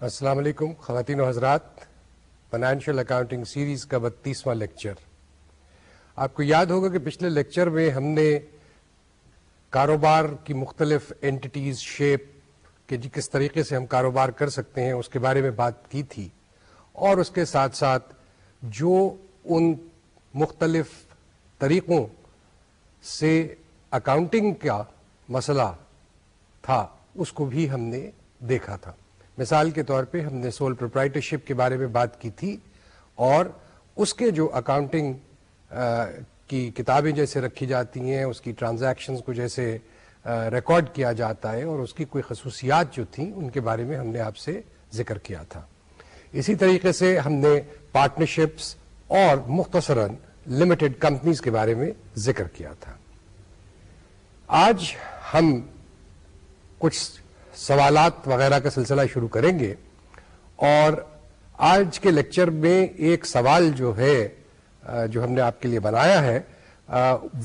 السلام علیکم، خواتین و حضرات فائنینشیل اکاؤنٹنگ سیریز کا بتیسواں لیکچر آپ کو یاد ہوگا کہ پچھلے لیکچر میں ہم نے کاروبار کی مختلف اینٹیز شیپ کہ جی کس طریقے سے ہم کاروبار کر سکتے ہیں، اس کے بارے میں بات کی تھی، اور اس کے ساتھ ساتھ جو ان مختلف طریقوں سے اکاؤنٹنگ کا مسئلہ تھا، اس کو بھی ہم نے دیکھا تھا۔ مثال کے طور پہ ہم نے سول پروپرائٹرشپ کے بارے میں بات کی تھی اور اس کے جو اکاؤنٹنگ کی کتابیں جیسے رکھی جاتی ہیں، اس کی ٹرانزیکشنز کو جیسے ریکارڈ کیا جاتا ہے اور اس کی کوئی خصوصیات جو تھیں، ان کے بارے میں ہم نے آپ سے ذکر کیا تھا۔ اسی طریقے سے ہم نے پارٹنرشپس اور مختصراً لمیٹڈ کمپنیز کے بارے میں ذکر کیا تھا۔ آج ہم کچھ سوالات وغیرہ کا سلسلہ شروع کریں گے اور آج کے لیکچر میں ایک سوال جو ہے جو ہم نے آپ کے لیے بنایا ہے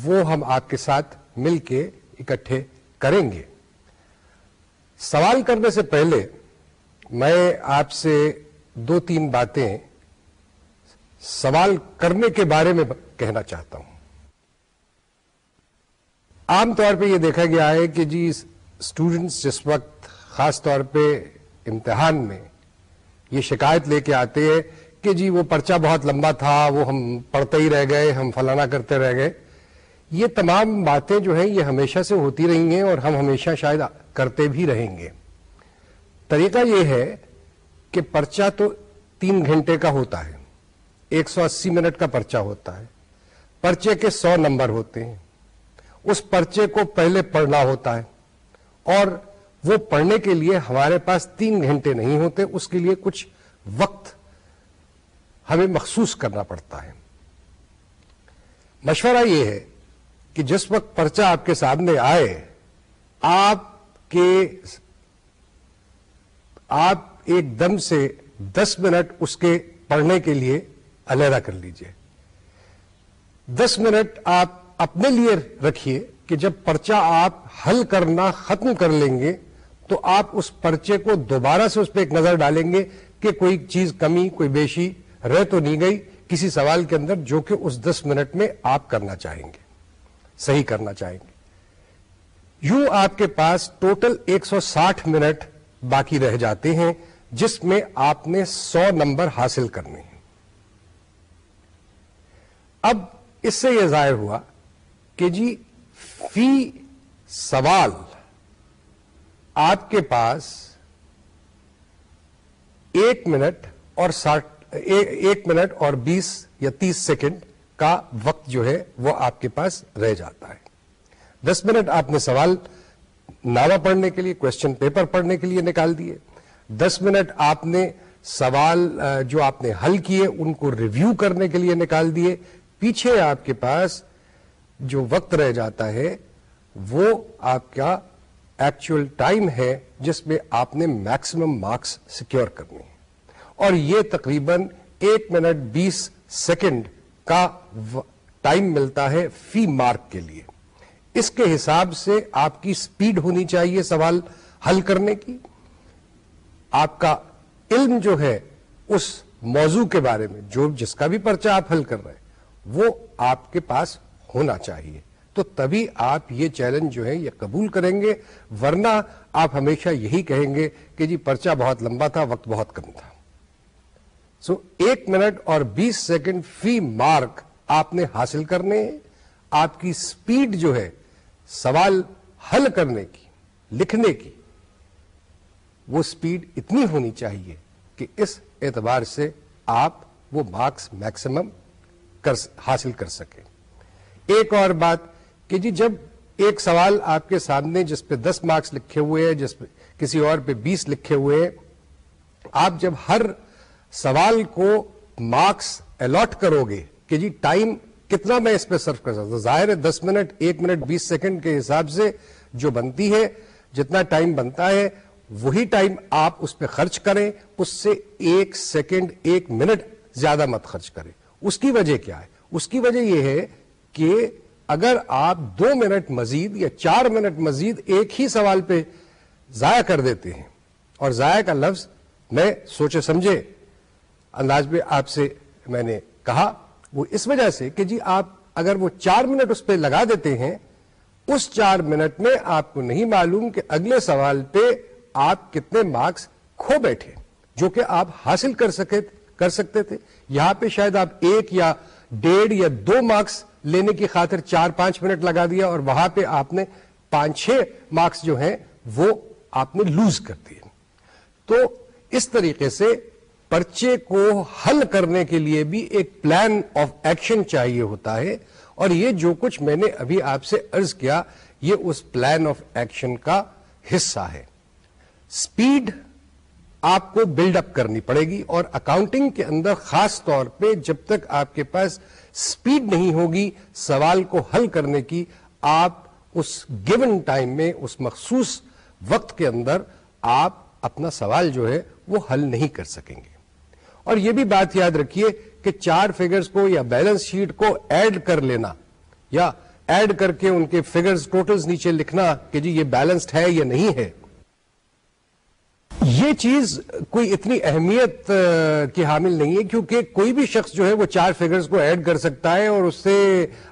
وہ ہم آپ کے ساتھ مل کے اکٹھے کریں گے۔ سوال کرنے سے پہلے میں آپ سے دو تین باتیں سوال کرنے کے بارے میں کہنا چاہتا ہوں۔ عام طور پہ یہ دیکھا گیا ہے کہ جی اسٹوڈنٹس جس وقت خاص طور پہ امتحان میں یہ شکایت لے کے آتے ہیں کہ جی وہ پرچہ بہت لمبا تھا، وہ ہم پڑھتے ہی رہ گئے، ہم فلانا کرتے رہ گئے۔ یہ تمام باتیں جو ہیں یہ ہمیشہ سے ہوتی رہی ہیں اور ہم ہمیشہ شاید کرتے بھی رہیں گے۔ طریقہ یہ ہے کہ پرچہ تو تین گھنٹے کا ہوتا ہے، ایک سو اسی منٹ کا پرچہ ہوتا ہے۔ پرچے کے سو نمبر ہوتے ہیں۔ اس پرچے کو پہلے پڑھنا ہوتا ہے اور وہ پڑھنے کے لیے ہمارے پاس تین گھنٹے نہیں ہوتے، اس کے لیے کچھ وقت ہمیں مخصوص کرنا پڑتا ہے۔ مشورہ یہ ہے کہ جس وقت پرچہ آپ کے سامنے آئے، آپ کے آپ ایک دم سے دس منٹ اس کے پڑھنے کے لیے علیحدہ کر لیجیے۔ دس منٹ آپ اپنے لیے رکھیے کہ جب پرچہ آپ حل کرنا ختم کر لیں گے تو آپ اس پرچے کو دوبارہ سے اس پہ ایک نظر ڈالیں گے کہ کوئی چیز کمی، کوئی بیشی رہ تو نہیں گئی، کسی سوال کے اندر جو کہ اس دس منٹ میں آپ کرنا چاہیں گے، صحیح کرنا چاہیں گے۔ یوں آپ کے پاس ٹوٹل ایک سو ساٹھ منٹ باقی رہ جاتے ہیں، جس میں آپ نے سو نمبر حاصل کرنے ہیں۔ اب اس سے یہ ظاہر ہوا کہ جی فی سوال آپ کے پاس ایک منٹ اور ساٹھ ایک منٹ اور بیس یا تیس سیکنڈ کا وقت جو ہے وہ آپ کے پاس رہ جاتا ہے۔ دس منٹ آپ نے سوال ناوا پڑھنے کے لیے کوشچن پیپر پڑھنے کے لیے نکال دیے۔ دس منٹ آپ نے سوال جو آپ نے حل کیے ان کو ریویو کرنے کے لیے نکال دیے۔ پیچھے آپ کے پاس جو وقت رہ جاتا ہے وہ آپ کا ایکچوئل ٹائم ہے جس میں آپ نے میکسیمم مارکس سیکیور کرنے ہیں اور یہ تقریباً ایک منٹ بیس سیکنڈ کا ٹائم ملتا ہے فی مارک کے لیے۔ اس کے حساب سے آپ کی سپیڈ ہونی چاہیے سوال حل کرنے کی۔ آپ کا علم جو ہے اس موضوع کے بارے میں، جو جس کا بھی پرچہ آپ حل کر رہے ہیں، وہ آپ کے پاس ہونا چاہیے۔ تو تبھی آپ یہ چیلنج جو ہے یہ قبول کریں گے، ورنہ آپ ہمیشہ یہی کہیں گے کہ جی پرچہ بہت لمبا تھا، وقت بہت کم تھا۔ سو ایک منٹ اور بیس سیکنڈ فی مارک آپ نے حاصل کرنے، آپ کی سپیڈ جو ہے، سوال حل کرنے کی، لکھنے کی، وہ سپیڈ اتنی ہونی چاہیے کہ اس اعتبار سے آپ وہ مارکس میکسیمم حاصل کر سکیں۔ ایک اور بات کہ جی جب ایک سوال آپ کے سامنے جس پہ دس مارکس لکھے ہوئے ہیں، جس پہ کسی اور پہ بیس لکھے ہوئے ہیں، آپ جب ہر سوال کو مارکس الاٹ کرو گے کہ جی ٹائم کتنا میں اس پہ صرف کر سکتا ظاہر ہے دس منٹ، ایک منٹ، بیس سیکنڈ کے حساب سے جو بنتی ہے، جتنا ٹائم بنتا ہے، وہی ٹائم آپ اس پہ خرچ کریں، اس سے ایک سیکنڈ، ایک منٹ زیادہ مت خرچ کریں۔ اس کی وجہ کیا ہے؟ اس کی وجہ یہ ہے کہ اگر آپ دو منٹ مزید یا چار منٹ مزید ایک ہی سوال پہ ضائع کر دیتے ہیں اور ضائع کا لفظ میں سوچے سمجھے، انداز میں آپ سے میں نے کہا، وہ اس وجہ سے کہ جی آپ اگر وہ چار منٹ اس پہ لگا دیتے ہیں، اس چار منٹ میں آپ کو نہیں معلوم کہ اگلے سوال پہ آپ کتنے مارکس کھو بیٹھے، جو کہ آپ حاصل کر سکے، کر سکتے تھے۔ یہاں پہ شاید آپ ایک یا ڈیڑھ یا دو مارکس لینے کی خاطر چار پانچ منٹ لگا دیا اور وہاں پہ آپ نے پانچ چھ مارکس جو ہیں وہ آپ نے لوز کر دیے۔ تو اس طریقے سے پرچے کو حل کرنے کے لیے بھی ایک پلان آف ایکشن چاہیے ہوتا ہے اور یہ جو کچھ میں نے ابھی آپ سے ارض کیا، یہ اس پلان آف ایکشن کا حصہ ہے۔ سپیڈ آپ کو بلڈ اپ کرنی پڑے گی اور اکاؤنٹنگ کے اندر خاص طور پہ جب تک آپ کے پاس سپیڈ نہیں ہوگی سوال کو حل کرنے کی، آپ اس گیون ٹائم میں، اس مخصوص وقت کے اندر آپ اپنا سوال جو ہے وہ حل نہیں کر سکیں گے۔ اور یہ بھی بات یاد رکھیے کہ چار فگرز کو یا بیلنس شیٹ کو ایڈ کر لینا یا ایڈ کر کے ان کے فگرز ٹوٹلز نیچے لکھنا کہ جی یہ بیلنسڈ ہے یا نہیں ہے۔ یہ چیز کوئی اتنی اہمیت کی حامل نہیں ہے کیونکہ کوئی بھی شخص جو ہے وہ چار فگرز کو ایڈ کر سکتا ہے اور اس سے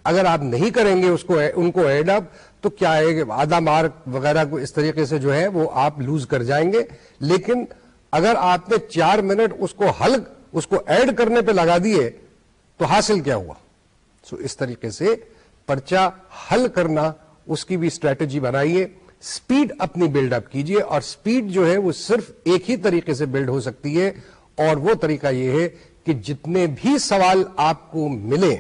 اگر آپ نہیں کریں گے اس کو، ان کو ایڈ اپ تو کیا ہے آدھا مارک وغیرہ کو اس طریقے سے جو ہے وہ آپ لوز کر جائیں گے۔ لیکن اگر آپ نے چار منٹ اس کو حل، اس کو ایڈ کرنے پہ لگا دیے، تو حاصل کیا ہوا؟ سو اس طریقے سے پرچا حل کرنا اس کی بھی اسٹریٹجی بنائیے سپیڈ اپنی بلڈ اپ کیجیے اور سپیڈ جو ہے وہ صرف ایک ہی طریقے سے بلڈ ہو سکتی ہے اور وہ طریقہ یہ ہے کہ جتنے بھی سوال آپ کو ملے،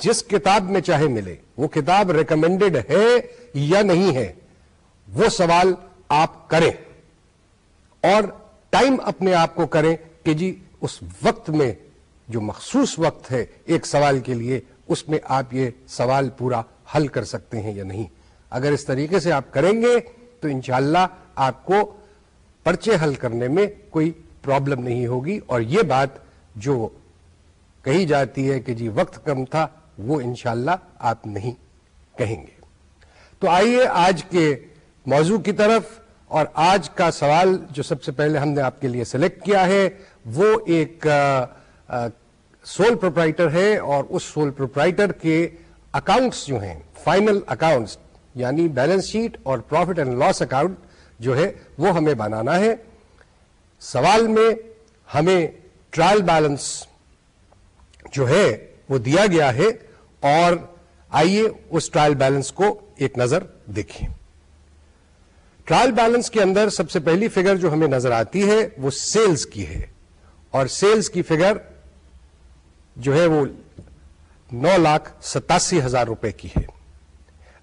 جس کتاب میں چاہے ملے، وہ کتاب ریکمینڈڈ ہے یا نہیں ہے، وہ سوال آپ کریں۔ اور ٹائم اپنے آپ کو کریں کہ جی اس وقت میں جو مخصوص وقت ہے ایک سوال کے لیے، اس میں آپ یہ سوال پورا حل کر سکتے ہیں یا نہیں۔ اگر اس طریقے سے آپ کریں گے تو انشاءاللہ آپ کو پرچے حل کرنے میں کوئی پرابلم نہیں ہوگی اور یہ بات جو کہی جاتی ہے کہ جی وقت کم تھا، وہ انشاءاللہ آپ نہیں کہیں گے۔ تو آئیے آج کے موضوع کی طرف اور آج کا سوال جو سب سے پہلے ہم نے آپ کے لیے سلیکٹ کیا ہے، وہ ایک سول پروپرائٹر ہے اور اس سول پروپرائٹر کے اکاؤنٹس جو ہیں، فائنل اکاؤنٹس یعنی بیلنس شیٹ اور پروفٹ اینڈ لاس اکاؤنٹ جو ہے، وہ ہمیں بنانا ہے۔ سوال میں ہمیں ٹرائل بیلنس جو ہے، وہ دیا گیا ہے۔ اور آئیے اس ٹرائل بیلنس کو ایک نظر دیکھیں۔ ٹرائل بیلنس کے اندر سب سے پہلی فگر جو ہمیں نظر آتی ہے، وہ سیلز کی ہے۔ اور سیلز کی فگر جو ہے، وہ نو لاکھ ستاسی ہزار روپے کی ہے۔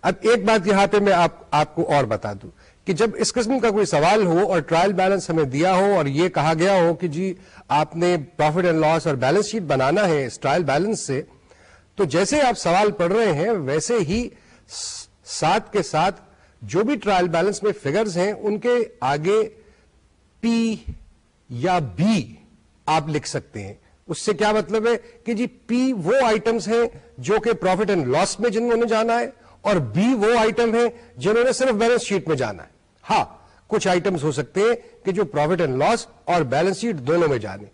اب ایک بات یہاں پہ میں آپ آپ کو اور بتا دوں کہ جب اس قسم کا کوئی سوال ہو اور ٹرائل بیلنس ہمیں دیا ہو اور یہ کہا گیا ہو کہ جی آپ نے پروفٹ اینڈ لاس اور بیلنس شیٹ بنانا ہے اس ٹرائل بیلنس سے، تو جیسے آپ سوال پڑھ رہے ہیں، ویسے ہی ساتھ کے ساتھ جو بھی ٹرائل بیلنس میں فگرز ہیں، ان کے آگے پی یا بی آپ لکھ سکتے ہیں۔ اس سے کیا مطلب ہے کہ جی پی وہ آئٹمس ہیں جو کہ پروفٹ اینڈ لاس میں جنہوں نے جانا ہے اور بی وہ آئٹم ہیں جنہوں نے صرف بیلنس شیٹ میں جانا ہے۔ ہاں کچھ آئٹمس ہو سکتے ہیں کہ جو پروفٹ اینڈ لاس اور بیلنس شیٹ دونوں میں جانے۔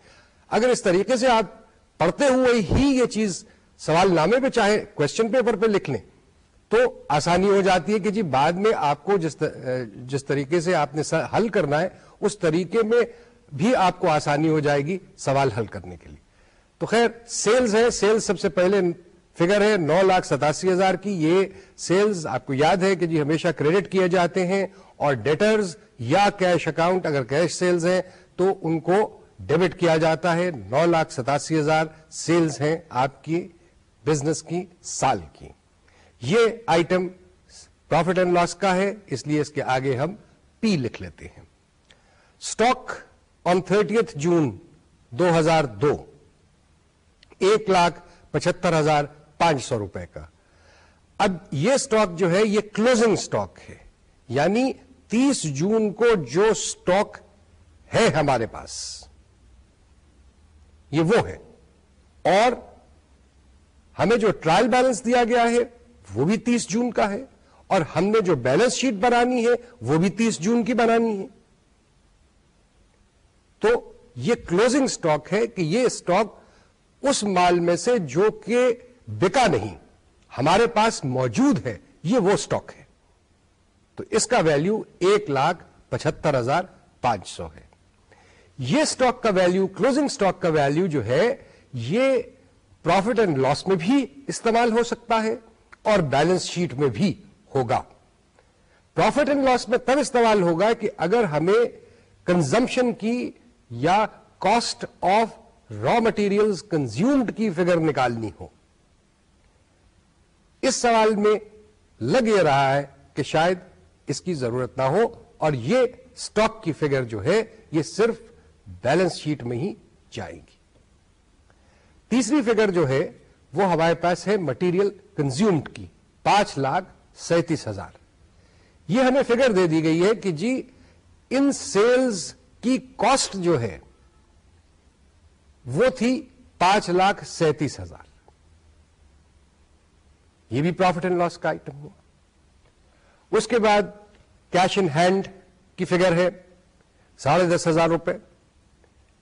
اگر اس طریقے سے آپ پڑھتے ہوئے ہی یہ چیز سوال نامے پہ چاہے کوشچن پیپر پہ لکھ لیں، تو آسانی ہو جاتی ہے کہ جی بعد میں آپ کو جس جس طریقے سے آپ نے حل کرنا ہے، اس طریقے میں بھی آپ کو آسانی ہو جائے گی سوال حل کرنے کے لیے۔ تو خیر سیلز ہے سیلز سب سے پہلے فگر ہے، نو لاکھ ستاسی ہزار کی. یہ سیلز آپ کو یاد ہے کہ جی ہمیشہ کریڈٹ کیے جاتے ہیں اور ڈیٹرز یا کیش اکاؤنٹ اگر کیش سیلز ہیں تو ان کو ڈیبٹ کیا جاتا ہے. نو لاکھ ستاسی ہزار سیلز ہیں آپ کی بزنس کی، سال کی. یہ آئٹم پروفٹ اینڈ لاس کا ہے، اس لیے اس کے آگے ہم پی لکھ لیتے ہیں. اسٹاک آن تھرٹیتھ جون دو ہزار دو، ایک لاکھ پچہتر ہزار پانچ سو روپے کا۔ اب یہ اسٹاک جو ہے، یہ کلوزنگ اسٹاک ہے۔ یعنی تیس جون کو جو اسٹاک ہے ہمارے پاس، یہ وہ ہے۔ اور ہمیں جو ٹرائل بیلنس دیا گیا ہے، وہ بھی تیس جون کا ہے۔ اور ہم نے جو بیلنس شیٹ بنانی ہے، وہ بھی تیس جون کی بنانی ہے۔ تو یہ کلوزنگ سٹاک ہے کہ یہ سٹاک اس مال میں سے جو کہ بکا نہیں، ہمارے پاس موجود ہے، یہ وہ سٹاک ہے۔ تو اس کا ویلیو ایک لاکھ پچہتر ہزار پانچ سو ہے۔ یہ سٹاک کا ویلیو کلوزنگ سٹاک کا ویلیو جو ہے، یہ پروفٹ اینڈ لاس میں بھی استعمال ہو سکتا ہے اور بیلنس شیٹ میں بھی ہوگا۔ پروفٹ اینڈ لاس میں تب استعمال ہوگا کہ اگر ہمیں کنزمپشن کی یا cost of raw material consumed کی فگر نکالنی ہو۔ اس سوال میں لگ یہ رہا ہے کہ شاید اس کی ضرورت نہ ہو اور یہ سٹاک کی فگر جو ہے یہ صرف بیلنس شیٹ میں ہی جائے گی۔ تیسری فگر جو ہے وہ ہمارے پاس ہے مٹیریل کنزیومڈ کی، پانچ لاکھ سینتیس ہزار۔ یہ ہمیں فگر دے دی گئی ہے کہ جی ان سیلز کی کاسٹ جو ہے وہ تھی پانچ لاکھ سینتیس ہزار۔ یہ بھی پروفٹ اینڈ لاس کا آئٹم ہوا۔ اس کے بعد کیش ان ہینڈ کی فگر ہے، ساڑھے دس ہزار روپے۔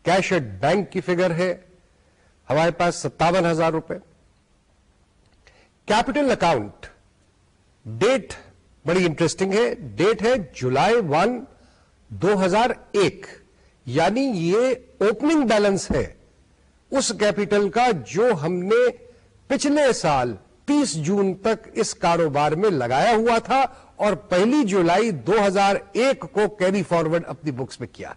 کیش ایٹ بینک کی فگر ہے، ہمارے پاس ستاون ہزار روپے۔ کیپٹل اکاؤنٹ ڈیٹ بڑی انٹرسٹنگ ہے۔ ڈیٹ ہے جولائی ون دو ہزار ایک۔ یعنی یہ اوپننگ بیلنس ہے اس کیپٹل کا جو ہم نے پچھلے سال تیس جون تک اس کاروبار میں لگایا ہوا تھا اور پہلی جولائی دو ہزار ایک کو کیری فارورڈ اپنی بکس میں کیا۔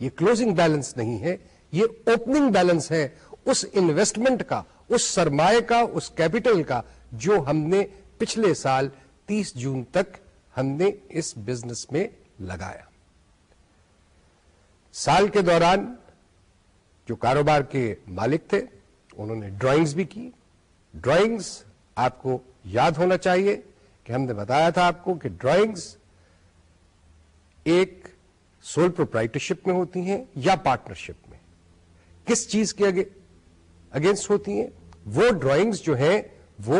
یہ کلوزنگ بیلنس نہیں ہے، یہ اوپننگ بیلنس ہے۔ اس انویسٹمنٹ کا، اس سرمایہ کا، اس کیپٹل کا، جو ہم نے پچھلے سال تیس جون تک ہم نے اس بزنس میں لگایا۔ سال کے دوران جو کاروبار کے مالک تھے، انہوں نے ڈرائنگز بھی کی۔ ڈرائنگز آپ کو یاد ہونا چاہیے کہ ہم نے بتایا تھا آپ کو کہ ڈرائنگز ایک سول پروپرائٹرشپ میں ہوتی ہیں یا پارٹنرشپ میں۔ کس چیز کے اگینسٹ ہوتی ہیں؟ وہ ڈرائنگز جو ہیں، وہ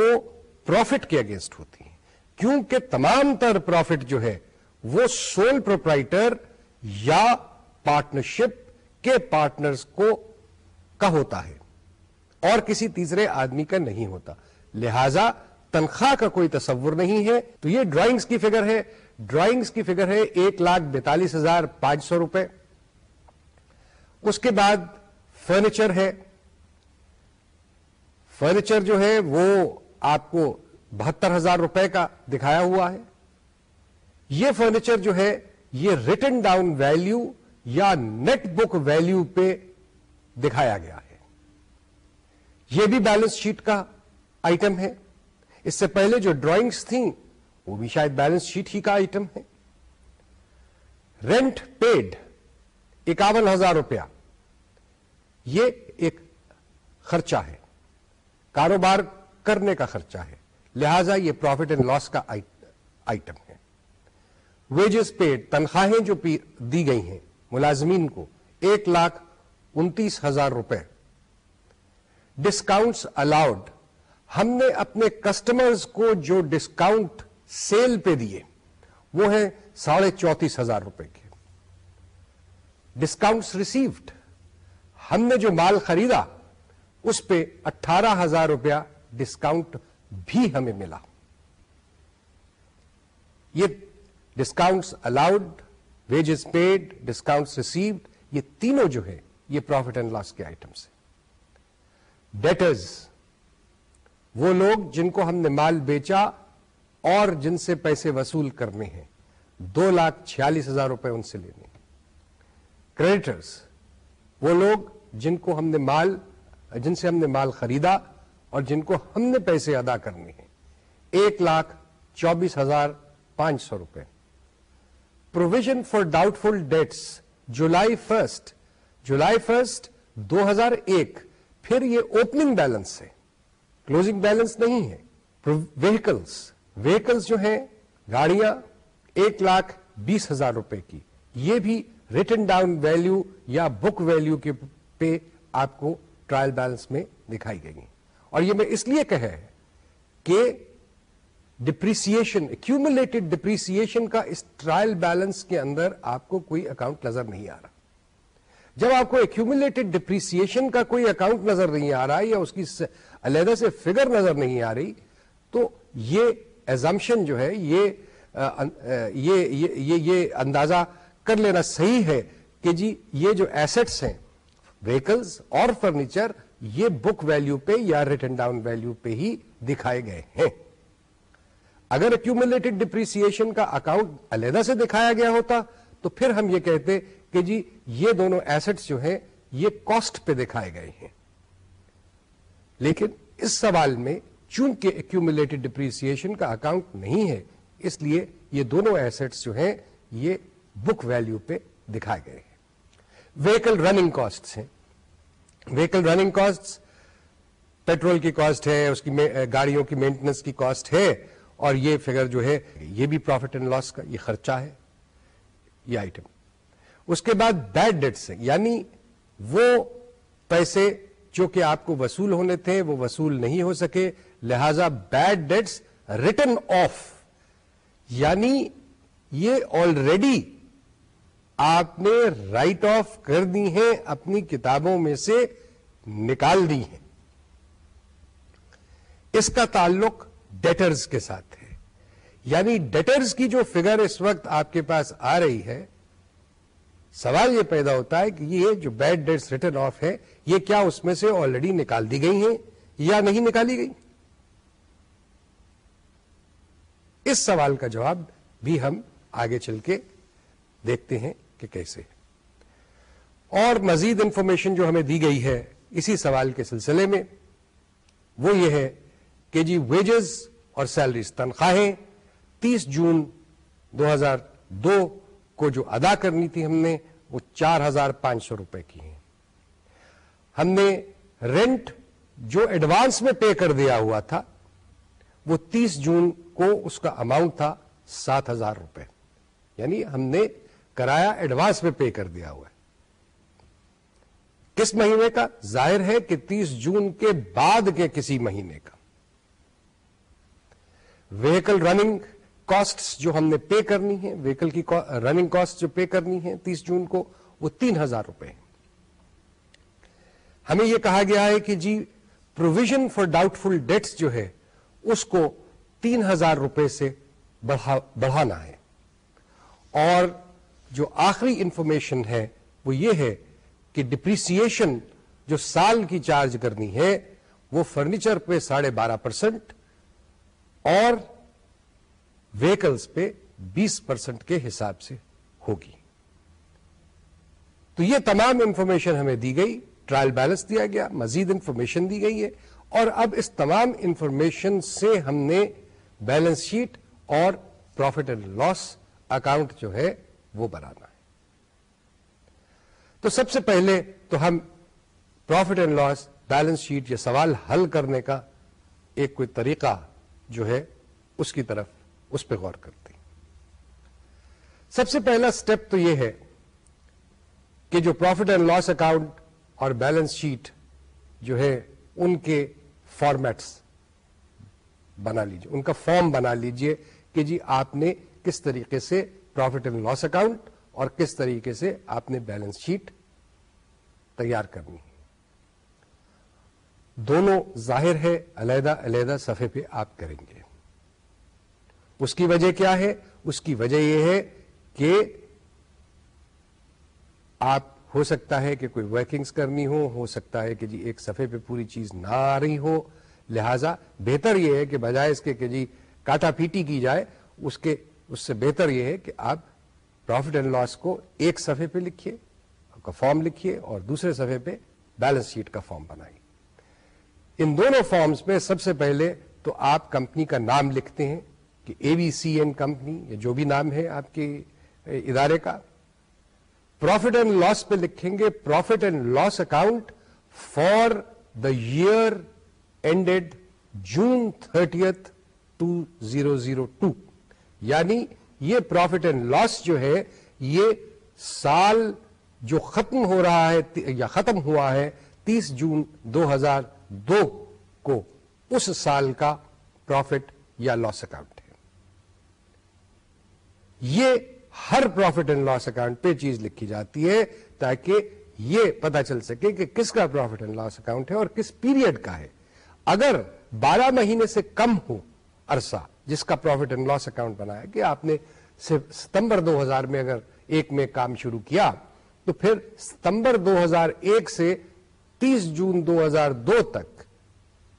پروفٹ کے اگینسٹ ہوتی ہیں۔ کیونکہ تمام تر پروفٹ جو ہے، وہ سول پروپرائٹر یا پارٹنرشپ کے پارٹنرز کو کا ہوتا ہے۔ اور کسی تیسرے آدمی کا نہیں ہوتا۔ لہذا تنخواہ کا کوئی تصور نہیں ہے۔ تو یہ ڈرائنگز کی فگر ہے۔ ڈرائنگز کی فگر ہے ایک لاکھ بیتالیس ہزار پانچ سو روپے۔ اس کے بعد فرنیچر ہے۔ فرنیچر جو ہے وہ آپ کو بہتر ہزار روپے کا دکھایا ہوا ہے۔ یہ فرنیچر جو ہے یہ ریٹن ڈاؤن ویلیو یا نیٹ بک ویلیو پہ دکھایا گیا۔ یہ بھی بیلنس شیٹ کا آئٹم ہے۔ اس سے پہلے جو ڈرائنگس تھیں، وہ بھی شاید بیلنس شیٹ ہی کا آئٹم ہے۔ رینٹ پیڈ اکاون ہزار روپیہ۔ یہ ایک خرچہ ہے۔ کاروبار کرنے کا خرچہ ہے۔ لہذا یہ پروفٹ اینڈ لاس کا آئٹم ہے۔ ویجز پیڈ تنخواہیں جو دی گئی ہیں، ملازمین کو ایک لاکھ انتیس ہزار روپے۔ ڈسکاؤنٹس الاؤڈ ہم نے اپنے کسٹمرز کو جو ڈسکاؤنٹ سیل پہ دیے، وہ ہیں ساڑھے چونتیس ہزار روپے کے۔ ڈسکاؤنٹس ریسیوڈ ہم نے جو مال خریدا، اس پہ اٹھارہ ہزار روپیہ ڈسکاؤنٹ بھی ہمیں ملا۔ یہ discounts allowed wages paid discounts received یہ تینوں جو ہے یہ پروفٹ اینڈ لاس کے آئٹمس ہیں۔ ڈیٹرز وہ لوگ جن کو ہم نے مال بیچا اور جن سے پیسے وصول کرنے ہیں، دو لاکھ چھیالیس ہزار روپے ان سے لینے کریڈیٹرز وہ لوگ جن کو ہم نے مال، جن سے ہم نے مال خریدا اور جن کو ہم نے پیسے ادا کرنے ہیں۔ ایک لاکھ چوبیس ہزار پانچ سو روپے۔ Provision for doubtful debts July first July first دو ہزار ایک پھر یہ اوپننگ بیلنس ہے۔ کلوزنگ بیلنس نہیں ہے۔ ویکلس ویکلس جو ہیں، گاڑیاں، ایک لاکھ بیس ہزار روپے کی۔ یہ بھی ریٹن ڈاؤن ویلو یا بک ویلو کے پہ آپ کو ٹرائل بیلنس میں دکھائی گئی۔ اور یہ میں اس لیے کہا ہے کہ ڈپریسن ایکومولیٹڈ ڈپریسن کا اس ٹرائل بیلنس کے اندر آپ کو کوئی اکاؤنٹ نظر نہیں آ رہا۔ جب آپ کو ایکومولیٹڈ ڈپریسیشن کا کوئی اکاؤنٹ نظر نہیں آ رہا یا اس کی علیحدہ سے فگر نظر نہیں آ رہی، تو یہ ایزمشن جو ہے، یہ یہ اندازہ کر لینا صحیح ہے کہ جی یہ جو ایسٹس ہیں ویکلز اور فرنیچر یہ بک ویلیو پہ یا ریٹن ڈاؤن ویلیو پہ ہی دکھائے گئے ہیں۔ اگر ایکومولیٹڈ ڈپریسن کا اکاؤنٹ علیحدہ سے دکھایا گیا ہوتا تو پھر ہم یہ کہتے کہ جی یہ دونوں ایسٹس جو ہیں، یہ کاسٹ پہ دکھائے گئے ہیں۔ لیکن اس سوال میں چونکہ ایکومولیٹڈ ڈپریسن کا اکاؤنٹ نہیں ہے، اس لیے یہ دونوں ایسٹس جو ہیں، یہ بک ویلیو پہ دکھائے گئے ہیں۔ ویکل رننگ کاسٹ ہیں۔ ویکل رننگ کاسٹ پیٹرول کی کاسٹ ہے، اس کی گاڑیوں کی مینٹنس کی کاسٹ ہے اور یہ فگر جو ہے، یہ بھی پروفٹ اینڈ لاس کا یہ خرچہ ہے۔ یہ آئٹم اس کے بعد بیڈ ڈیٹس یعنی وہ پیسے جو کہ آپ کو وصول ہونے تھے وہ وصول نہیں ہو سکے، لہذا بیڈ ڈیٹس ریٹن آف یعنی یہ آلریڈی آپ نے رائٹ آف کر دی ہیں، اپنی کتابوں میں سے نکال دی ہیں۔ اس کا تعلق ڈیٹرز کے ساتھ ہے۔ یعنی ڈیٹرز کی جو فگر اس وقت آپ کے پاس آ رہی ہے، سوال یہ پیدا ہوتا ہے کہ یہ جو بیڈ ڈیٹس ریٹرن آف ہے یہ کیا اس میں سے آلریڈی نکال دی گئی ہیں یا نہیں نکالی گئی؟ اس سوال کا جواب بھی ہم آگے چل کے دیکھتے ہیں کہ کیسے اور مزید انفارمیشن جو ہمیں دی گئی ہے اسی سوال کے سلسلے میں، وہ یہ ہے کہ جی ویجز اور سیلریز تنخواہیں تیس جون دو ہزار دو کو جو ادا کرنی تھی ہم نے، وہ چار ہزار پانچ سو روپے کی ہیں۔ ہم نے رینٹ جو ایڈوانس میں پے کر دیا ہوا تھا، وہ تیس جون کو اس کا اماؤنٹ تھا سات ہزار روپے۔ یعنی ہم نے کرایہ ایڈوانس میں پے کر دیا ہوا ہے۔ کس مہینے کا؟ ظاہر ہے کہ تیس جون کے بعد کے کسی مہینے کا۔ ویکل رننگ کاسٹ جو ہم نے پے کرنی ہے ویکل کی رننگ کاسٹ جو پے کرنی ہے تیس جون کو، وہ تین ہزار روپے ہیں۔ ہمیں یہ کہا گیا ہے کہ جی provision for doubtful debts جو ہے، اس کو تین ہزار روپے سے بڑھانا ہے۔ اور جو آخری انفارمیشن ہے، وہ یہ ہے کہ ڈپریسن جو سال کی چارج کرنی ہے، وہ فرنیچر پہ ساڑھے بارہ پرسینٹ اور ویکلز پہ بیس پرسینٹ کے حساب سے ہوگی۔ تو یہ تمام انفارمیشن ہمیں دی گئی ٹرائل بیلنس دیا گیا، مزید انفارمیشن دی گئی ہے۔ اور اب اس تمام انفارمیشن سے ہم نے بیلنس شیٹ اور پروفٹ اینڈ لاس اکاؤنٹ جو ہے وہ بنانا ہے۔ تو سب سے پہلے تو ہم profit and loss balance sheet یہ سوال حل کرنے کا ایک کوئی طریقہ جو ہے اس کی طرف اس پہ غور کرتے ہیں۔ سب سے پہلا سٹیپ تو یہ ہے کہ جو پروفٹ اینڈ لاس اکاؤنٹ اور بیلنس شیٹ جو ہے ان کے فارمیٹس بنا لیجیے ان کا فارم بنا لیجیے کہ جی آپ نے کس طریقے سے پروفٹ اینڈ لاس اکاؤنٹ اور کس طریقے سے آپ نے بیلنس شیٹ تیار کرنی ہے۔ دونوں ظاہر ہے، علیحدہ علیحدہ صفحے پہ آپ کریں گے۔ اس کی وجہ کیا ہے؟ اس کی وجہ یہ ہے کہ آپ، ہو سکتا ہے کہ کوئی ورکنگز کرنی ہو ہو سکتا ہے کہ جی ایک صفحے پہ پوری چیز نہ آ رہی ہو۔ لہذا بہتر یہ ہے کہ بجائے اس کے کہ جی کاٹا پیٹی کی جائے، اس کے، اس سے بہتر یہ ہے کہ آپ پروفٹ اینڈ لاس کو ایک صفحے پہ لکھیے کا فارم لکھیے اور دوسرے صفحے پہ بیلنس شیٹ کا فارم بنائیے۔ ان دونوں فارمز میں سب سے پہلے تو آپ کمپنی کا نام لکھتے ہیں۔ کہ A B C and company یا جو بھی نام ہے آپ کے ادارے کا پروفٹ اینڈ لاس پہ لکھیں گے profit and loss account for the year ended June thirtieth two zero zero two یعنی یہ پروفٹ اینڈ لاس جو ہے، یہ سال جو ختم ہو رہا ہے، یا ختم ہوا ہے تیس جون دو ہزار دو کو، اس سال کا پروفٹ یا لاس اکاؤنٹ یہ ہر پروفٹ اینڈ لاس اکاؤنٹ پہ چیز لکھی جاتی ہے تاکہ یہ پتا چل سکے کہ کس کا پروفٹ اینڈ لاس اکاؤنٹ ہے اور کس پیریڈ کا ہے۔ اگر بارہ مہینے سے کم ہو عرصہ جس کا پروفٹ اینڈ لاس اکاؤنٹ بنایا کہ آپ نے ستمبر دو ہزار میں اگر ایک میں کام شروع کیا، تو پھر ستمبر دو ہزار ایک سے تیس جون دو ہزار دو تک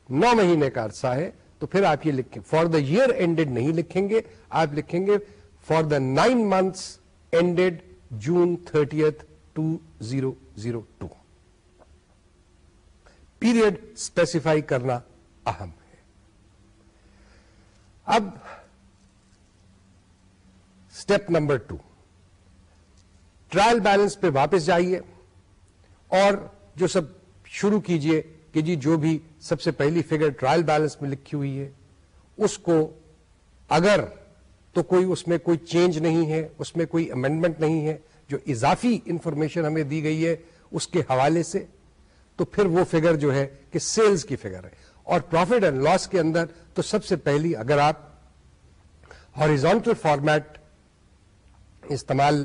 نو مہینے کا عرصہ ہے، تو پھر آپ یہ لکھیں فار دا ایئر اینڈیڈ نہیں لکھیں گے، آپ لکھیں گے for the nine months ended June thirtieth two zero zero two period specify کرنا اہم ہے اب step number two trial balance پہ واپس جائیے اور جو سب شروع کیجیے کہ جی جو بھی سب سے پہلی فگر ٹرائل بیلنس میں لکھی ہوئی ہے اس کو اگر تو کوئی اس میں کوئی چینج نہیں ہے، اس میں کوئی امینڈمنٹ نہیں ہے، جو اضافی انفارمیشن ہمیں دی گئی ہے اس کے حوالے سے، تو پھر وہ فگر جو ہے کہ سیلز کی فگر ہے۔ اور پروفٹ اینڈ لاس کے اندر تو سب سے پہلی اگر آپ ہاریزونٹل فارمیٹ استعمال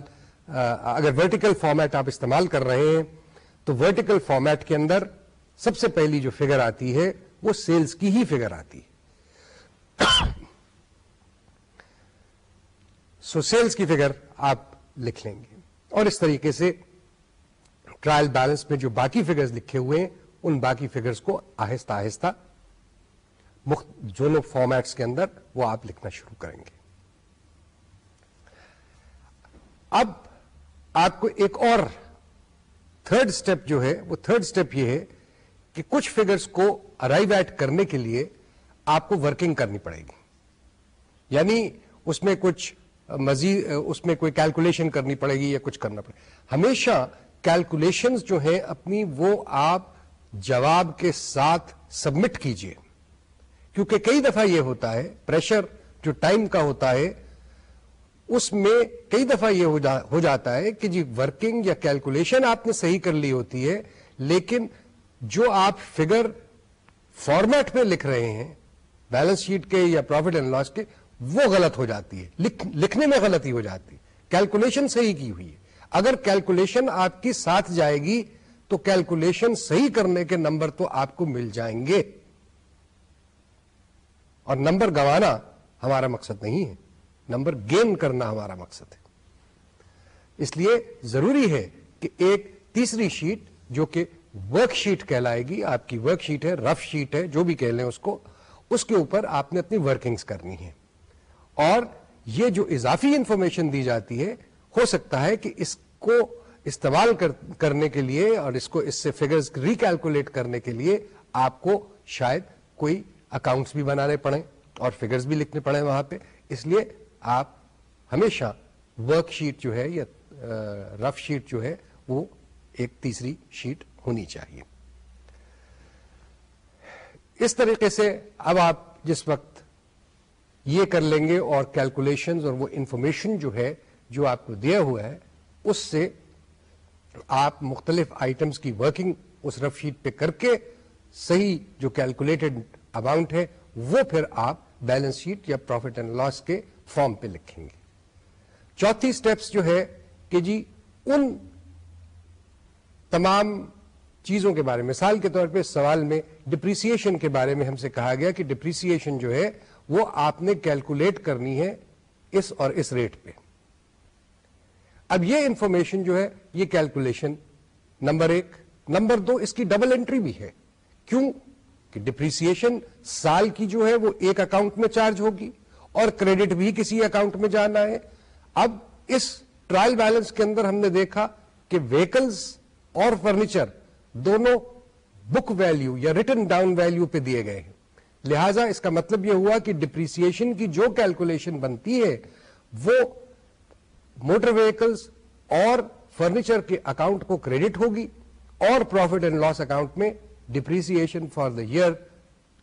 اگر ورٹیکل فارمیٹ آپ استعمال کر رہے ہیں، تو ورٹیکل فارمیٹ کے اندر سب سے پہلی جو فگر آتی ہے وہ سیلز کی ہی فگر آتی ہے۔ سو سیلز کی فگر آپ لکھ لیں گے۔ اور اس طریقے سے ٹرائل بیلنس میں جو باقی فگرز لکھے ہوئے ہیں، ان باقی فگرز کو آہستہ آہستہ دونوں فارمیٹس کے اندر، وہ آپ لکھنا شروع کریں گے۔ اب آپ کو ایک اور تھرڈ اسٹیپ جو ہے، وہ تھرڈ اسٹیپ یہ ہے کہ کچھ فگرز کو ارائیو ایٹ کرنے کے لیے آپ کو ورکنگ کرنی پڑے گی۔ یعنی اس میں کچھ مزید اس میں کوئی کیلکولیشن کرنی پڑے گی یا کچھ کرنا پڑے گا۔ ہمیشہ کیلکولیشن جو ہیں، اپنی وہ آپ جواب کے ساتھ سبمٹ کیجیے۔ کیونکہ کئی دفعہ یہ ہوتا ہے پریشر جو ٹائم کا ہوتا ہے، اس میں کئی دفعہ یہ ہو جاتا ہے کہ جی ورکنگ یا کیلکولیشن آپ نے صحیح کر لی ہوتی ہے، لیکن جو آپ فگر فارمیٹ میں لکھ رہے ہیں بیلنس شیٹ کے یا پروفٹ اینڈ لاس کے وہ غلط ہو جاتی ہے لکھنے میں غلطی ہو جاتی ہے۔ کیلکولیشن صحیح کی ہوئی ہے۔ اگر کیلکولیشن آپ کی ساتھ جائے گی، تو کیلکولیشن صحیح کرنے کے نمبر تو آپ کو مل جائیں گے۔ اور نمبر گوانا ہمارا مقصد نہیں ہے۔ نمبر گین کرنا ہمارا مقصد ہے۔ اس لیے ضروری ہے کہ ایک تیسری شیٹ جو کہ ورک شیٹ کہلائے گی، آپ کی ورک شیٹ ہے رف شیٹ ہے، جو بھی کہہ لیں اس کو، اس کے اوپر آپ نے اپنی ورکنگز کرنی ہے اور یہ جو اضافی انفارمیشن دی جاتی ہے، ہو سکتا ہے کہ اس کو استعمال کرنے کے لیے اور اس کو اس سے فگرز ریکیلکولیٹ کرنے کے لیے آپ کو شاید کوئی اکاؤنٹس بھی بنانے پڑے اور فگرز بھی لکھنے پڑے وہاں پہ۔ اس لیے آپ ہمیشہ ورک شیٹ جو ہے یا رف شیٹ جو ہے، وہ ایک تیسری شیٹ ہونی چاہیے۔ اس طریقے سے اب آپ جس وقت یہ کر لیں گے اور کیلکولیشن اور وہ انفارمیشن جو ہے جو آپ کو دیا ہوا ہے، اس سے آپ مختلف آئٹمس کی ورکنگ اس رف شیٹ پہ کر کے صحیح جو کیلکولیٹڈ اماؤنٹ ہے، وہ پھر آپ بیلنس شیٹ یا پروفٹ اینڈ لاس کے فارم پہ لکھیں گے۔ چوتھی اسٹیپس جو ہے کہ جی ان تمام چیزوں کے بارے میں مثال کے طور پہ سوال میں ڈپریسیشن کے بارے میں ہم سے کہا گیا کہ ڈپریسیشن جو ہے وہ آپ نے کیلکولیٹ کرنی ہے اس اور اس ریٹ پہ۔ اب یہ انفارمیشن جو ہے، یہ کیلکولیشن نمبر ایک۔ نمبر دو، اس کی ڈبل انٹری بھی ہے۔ کیوں؟ کہ ڈپریسیشن سال کی جو ہے، وہ ایک اکاؤنٹ میں چارج ہوگی اور کریڈٹ بھی کسی اکاؤنٹ میں جانا ہے۔ اب اس ٹرائل بیلنس کے اندر ہم نے دیکھا کہ ویکلز اور فرنیچر دونوں بک ویلیو یا ریٹرن ڈاؤن ویلیو پہ دیے گئے ہیں۔ لہذا اس کا مطلب یہ ہوا کہ ڈپریسیشن کی جو کیلکولیشن بنتی ہے، وہ موٹر ویکلز اور فرنیچر کے اکاؤنٹ کو کریڈٹ ہوگی اور پروفٹ اینڈ لاس اکاؤنٹ میں ڈپریسیشن فار دا ایئر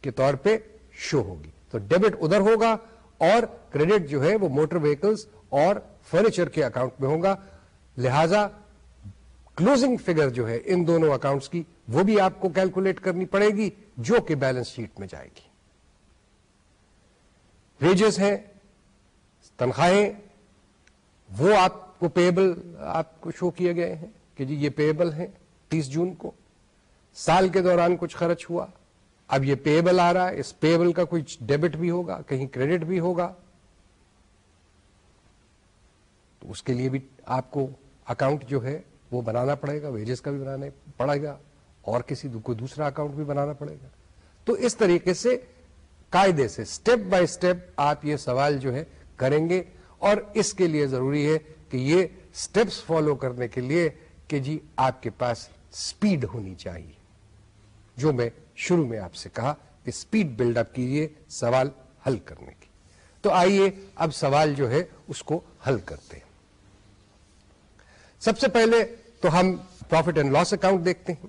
کے طور پہ شو ہوگی۔ تو ڈیبٹ ادھر ہوگا اور کریڈٹ جو ہے وہ موٹر ویکلز اور فرنیچر کے اکاؤنٹ میں ہوگا۔ لہذا کلوزنگ فگر جو ہے ان دونوں اکاؤنٹس کی وہ بھی آپ کو کیلکولیٹ کرنی پڑے گی جو کہ بیلنس شیٹ میں جائے گی۔ ویجز ہیں، تنخواہیں، وہ آپ کو پیبل آپ کو شو کیے گئے ہیں کہ جی یہ پیبل ہے تیس جون کو۔ سال کے دوران کچھ خرچ ہوا، اب یہ پیبل آ رہا ہے، اس پیبل کا کچھ ڈیبٹ بھی ہوگا، کہیں کریڈٹ بھی ہوگا۔ تو اس کے لیے بھی آپ کو اکاؤنٹ جو ہے وہ بنانا پڑے گا ویجز کا بھی بنانا پڑے گا اور کسی کوئی دوسرا اکاؤنٹ بھی بنانا پڑے گا۔ تو اس طریقے سے قاعدے سے۔ اسٹیپ بائی اسٹیپ آپ یہ سوال جو ہے کریں گے اور اس کے لیے ضروری ہے کہ یہ اسٹیپس فالو کرنے کے لیے کہ جی آپ کے پاس اسپیڈ ہونی چاہیے۔ جو میں شروع میں آپ سے کہا کہ اسپیڈ بلڈ اپ کیجیے سوال حل کرنے کی۔ تو آئیے اب سوال جو ہے اس کو حل کرتے ہیں۔ سب سے پہلے تو ہم پروفٹ اینڈ لاس اکاؤنٹ دیکھتے ہیں۔